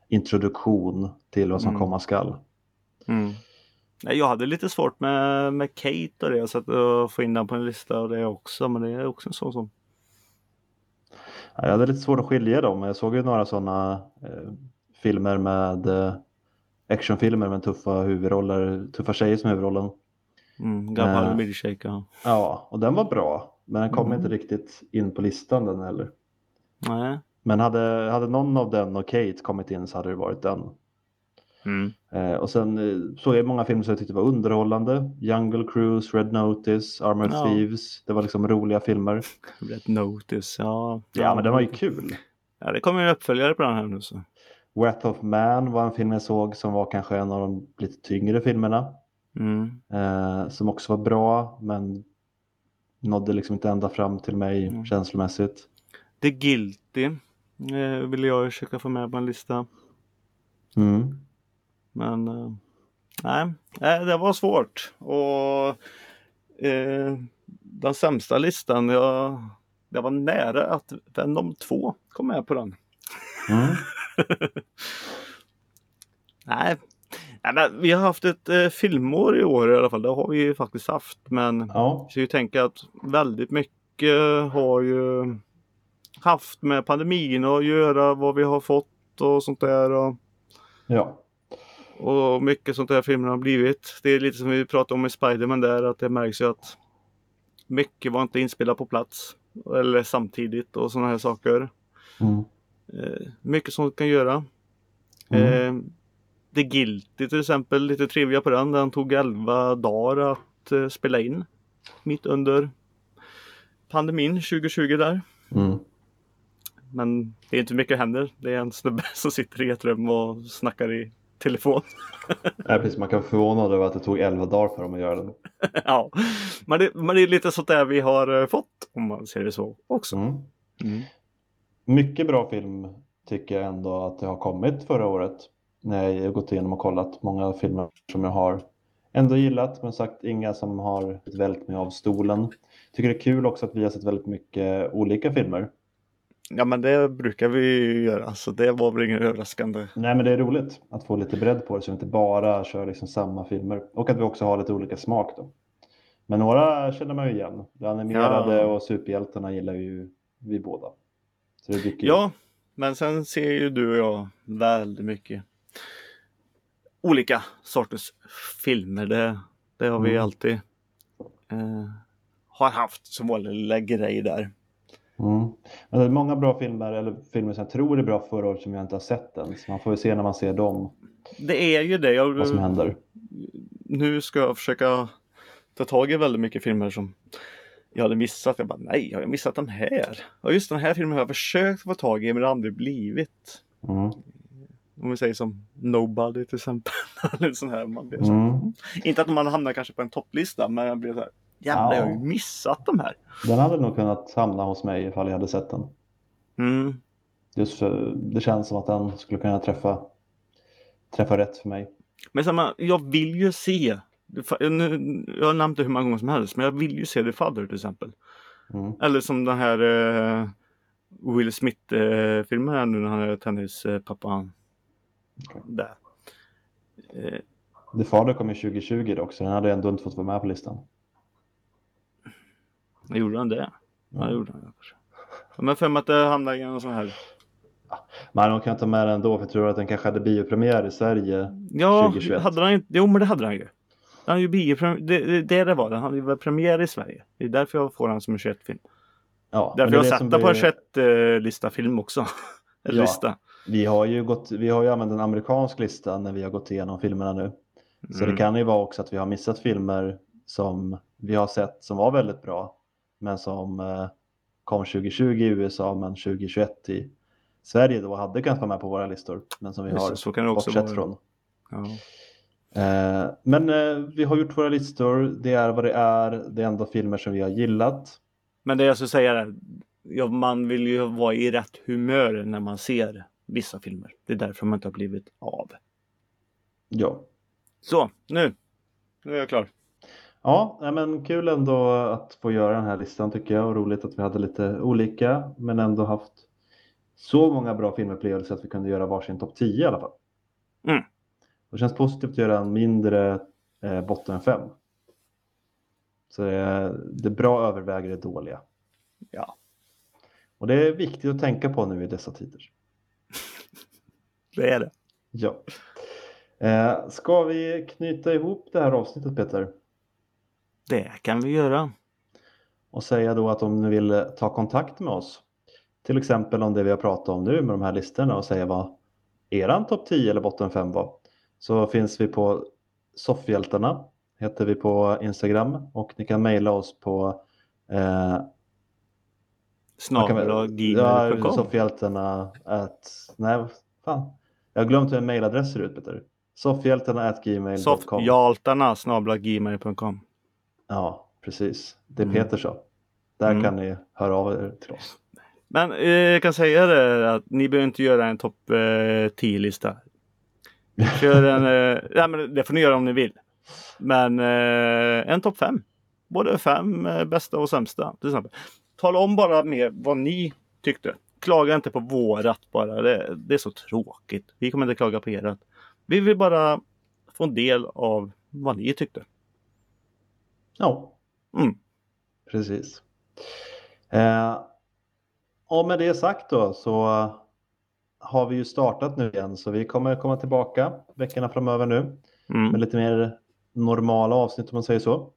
introduktion till vad som Mm. komma skall. Mm. Jag hade lite svårt med, med Kate och det. Så att uh, få in den på en lista och det också. Men det är också en sån som... Ja, Jag hade lite svårt att skilja dem. Jag såg ju några sådana eh, filmer med eh, actionfilmer med tuffa huvudroller, tuffa tjejer som huvudrollen. Mm, Gunpowder Eh. Milkshake. Ja. Ja, och den var bra, men den kom Mm. inte riktigt in på listan den heller. Nej. Men hade, hade någon av den och Kate kommit in så hade det varit den. Mm. Eh, och sen eh, såg jag många filmer som jag tyckte var underhållande. Jungle Cruise, Red Notice, Armored Ja. Thieves. Det var liksom roliga filmer. [LAUGHS] Red Notice. Ja, Ja, men den var ju kul. Ja, det kommer ju en uppföljare på den här nu. Så. Wrath of Man var en film jag såg som var kanske en av de lite tyngre filmerna. Mm. Eh, som också var bra, men nådde liksom inte ända fram till mig Mm. känslomässigt. The Guilty eh, ville jag försöka få med på en lista. Mm. Men eh, nej, nej, det var svårt. Och eh, den sämsta listan, jag, det var nära att Venom 2 kom med på den. Mm. [LAUGHS] Nej, nej men vi har haft ett eh, filmår i år i alla fall. Det har vi ju faktiskt haft. Men Ja, vi ska ju tänka att väldigt mycket har ju haft med pandemin att göra, vad vi har fått och sånt där. Och, ja. och mycket sånt där filmerna har blivit. Det är lite som vi pratade om i Spiderman där, att det märks ju att mycket var inte inspelat på plats. Eller samtidigt och sådana här saker. Mm. Eh, mycket som kan göra. Mm. The Guilty till exempel, lite trivia på den. Den tog 11 dagar att eh, spela in. Mitt under pandemin 2020 där. Mm. Men det är inte mycket händer. Det är en snubbe [LAUGHS] som sitter i ett rum och snackar i telefon. [LAUGHS] Ja, precis, man kan vara förvånad över att det tog 11 dagar för dem att göra det. [LAUGHS] ja, men det, men det är lite sånt där vi har eh, fått om man ser det så också. Mm. Mm. Mycket bra film tycker jag ändå att det har kommit förra året. När jag har gått igenom och kollat många filmer som jag har ändå gillat men sagt inga som har vält mig av stolen. Tycker det är kul också att vi har sett väldigt mycket olika filmer. Ja men det brukar vi ju göra så det var väl inget överraskande. Nej men det är roligt att få lite bredd på det så vi inte bara kör liksom samma filmer. Och att vi också har lite olika smak då. Men några känner man ju igen. Det animerade Ja. och superhjältarna gillar ju vi båda. Ja, men sen ser ju du och jag väldigt mycket olika sorters filmer. Det, det har vi Mm. alltid eh, har haft som vår lilla grej där. Mm. Men det är många bra filmer, eller filmer som jag tror är bra förra året som jag inte har sett än. Så man får ju se när man ser dem Det är ju det. Jag, vad som händer. nu ska jag försöka ta tag i väldigt mycket filmer som jag hade missat. Jag bara nej, har jag missat den här? Ja just den här filmen har jag försökt få tag i men det har aldrig blivit. Mm. Om vi säger som Nobody till exempel. [LAUGHS] Eller sån här, man blir så här, Mm. Inte att man hamnar kanske på en topplista men jag blir så här. Jävlar jag har ju Ja. missat de här. Den hade nog kunnat hamna hos mig ifall jag hade sett den. Mm. Just för, det känns som att den skulle kunna träffa, träffa rätt för mig. Men samma, jag vill ju se. Nu, jag har nämnt det hur många gånger som helst men jag vill ju se The Father till exempel. Mm. Eller som den här eh, Will Smith-filmen här nu när han är tennispappan. Okej. Där. Eh, The Father kom ju 2020 dock, så den hade ändå inte fått vara med på listan. gjorde han det? Ja, Ja. gjorde han kanske. Men för att det hamnade i en sån här. Men de kan ta med den ändå, för jag tror att den kanske hade biopremiär i Sverige. Ja, 2021. hade han inte? Jo, men det hade han ju. Han hade ju biopremiär. Det, det, det det var det. Han hade ju premiär i Sverige. Det är därför jag får han som en 21-film. Ja, Därför jag sett den på en blir- 21-lista film också. [LAUGHS] Ja. lista. Vi har ju gått, vi har ju använt en amerikansk lista när vi har gått igenom filmerna nu. Så Mm. det kan ju vara också att vi har missat filmer som vi har sett som var väldigt bra men som eh, kom 2020 i USA men 2021 i Sverige då hade kunnat vara med på våra listor men som vi Just har så kan det också bortsett vara. från. Ja. Eh, men eh, vi har gjort våra listor, det är vad det är, det är ändå filmer som vi har gillat. Men det jag skulle säga är, ja, man vill ju vara i rätt humör när man ser vissa filmer. Det är därför man inte har blivit av. Ja, Så, nu. Nu är jag klar. ja men kul ändå att få göra den här listan tycker jag och roligt att vi hade lite olika men ändå haft så många bra filmupplevelser att vi kunde göra varsin topp 10 i alla fall. Mm. Det känns positivt att göra en mindre eh, botten än fem. Så det, det bra överväger det dåliga. Ja, Och det är viktigt att tänka på nu i dessa tider. Det är det. Ja. Eh, ska vi knyta ihop det här avsnittet Peter? Det kan vi göra. Och säga då att om ni vill ta kontakt med oss, till exempel om det vi har pratat om nu med de här listorna och säga vad eran topp 10 eller botten 5 var, så finns vi på Soffhjältarna, heter vi på Instagram och ni kan mejla oss på eh, Snabel Ja. Soffhjältarna at... Nej, fan. Jag har glömt hur en mejladress ser ut Peter. Soffhjältarna at gmail.com. Soffhjaltarna snabel gmail.com. Ja, precis. Det är Mm. Peter så. Där Mm. kan ni höra av er till oss. Men eh, jag kan säga det att ni behöver inte göra en topp eh, 10-lista. Kör en, eh, [LAUGHS] ja, men det får ni göra om ni vill. Men eh, en topp 5. Både fem eh, bästa och sämsta till exempel. Tala om bara mer vad ni tyckte. Klaga inte på vårat bara. Det, det är så tråkigt. Vi kommer inte klaga på ert. Vi vill bara få en del av vad ni tyckte. Ja, Mm. precis. Eh, och med det sagt då så har vi ju startat nu igen så vi kommer komma tillbaka veckorna framöver nu Mm. med lite mer normala avsnitt om man säger så.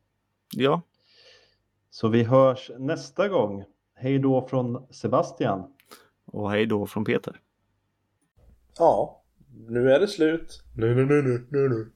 Ja, Så vi hörs nästa gång. Hej då från Sebastian. Och hej då från Peter. Ja, nu är det slut. Nu, nu, nu, nu, nu, nu.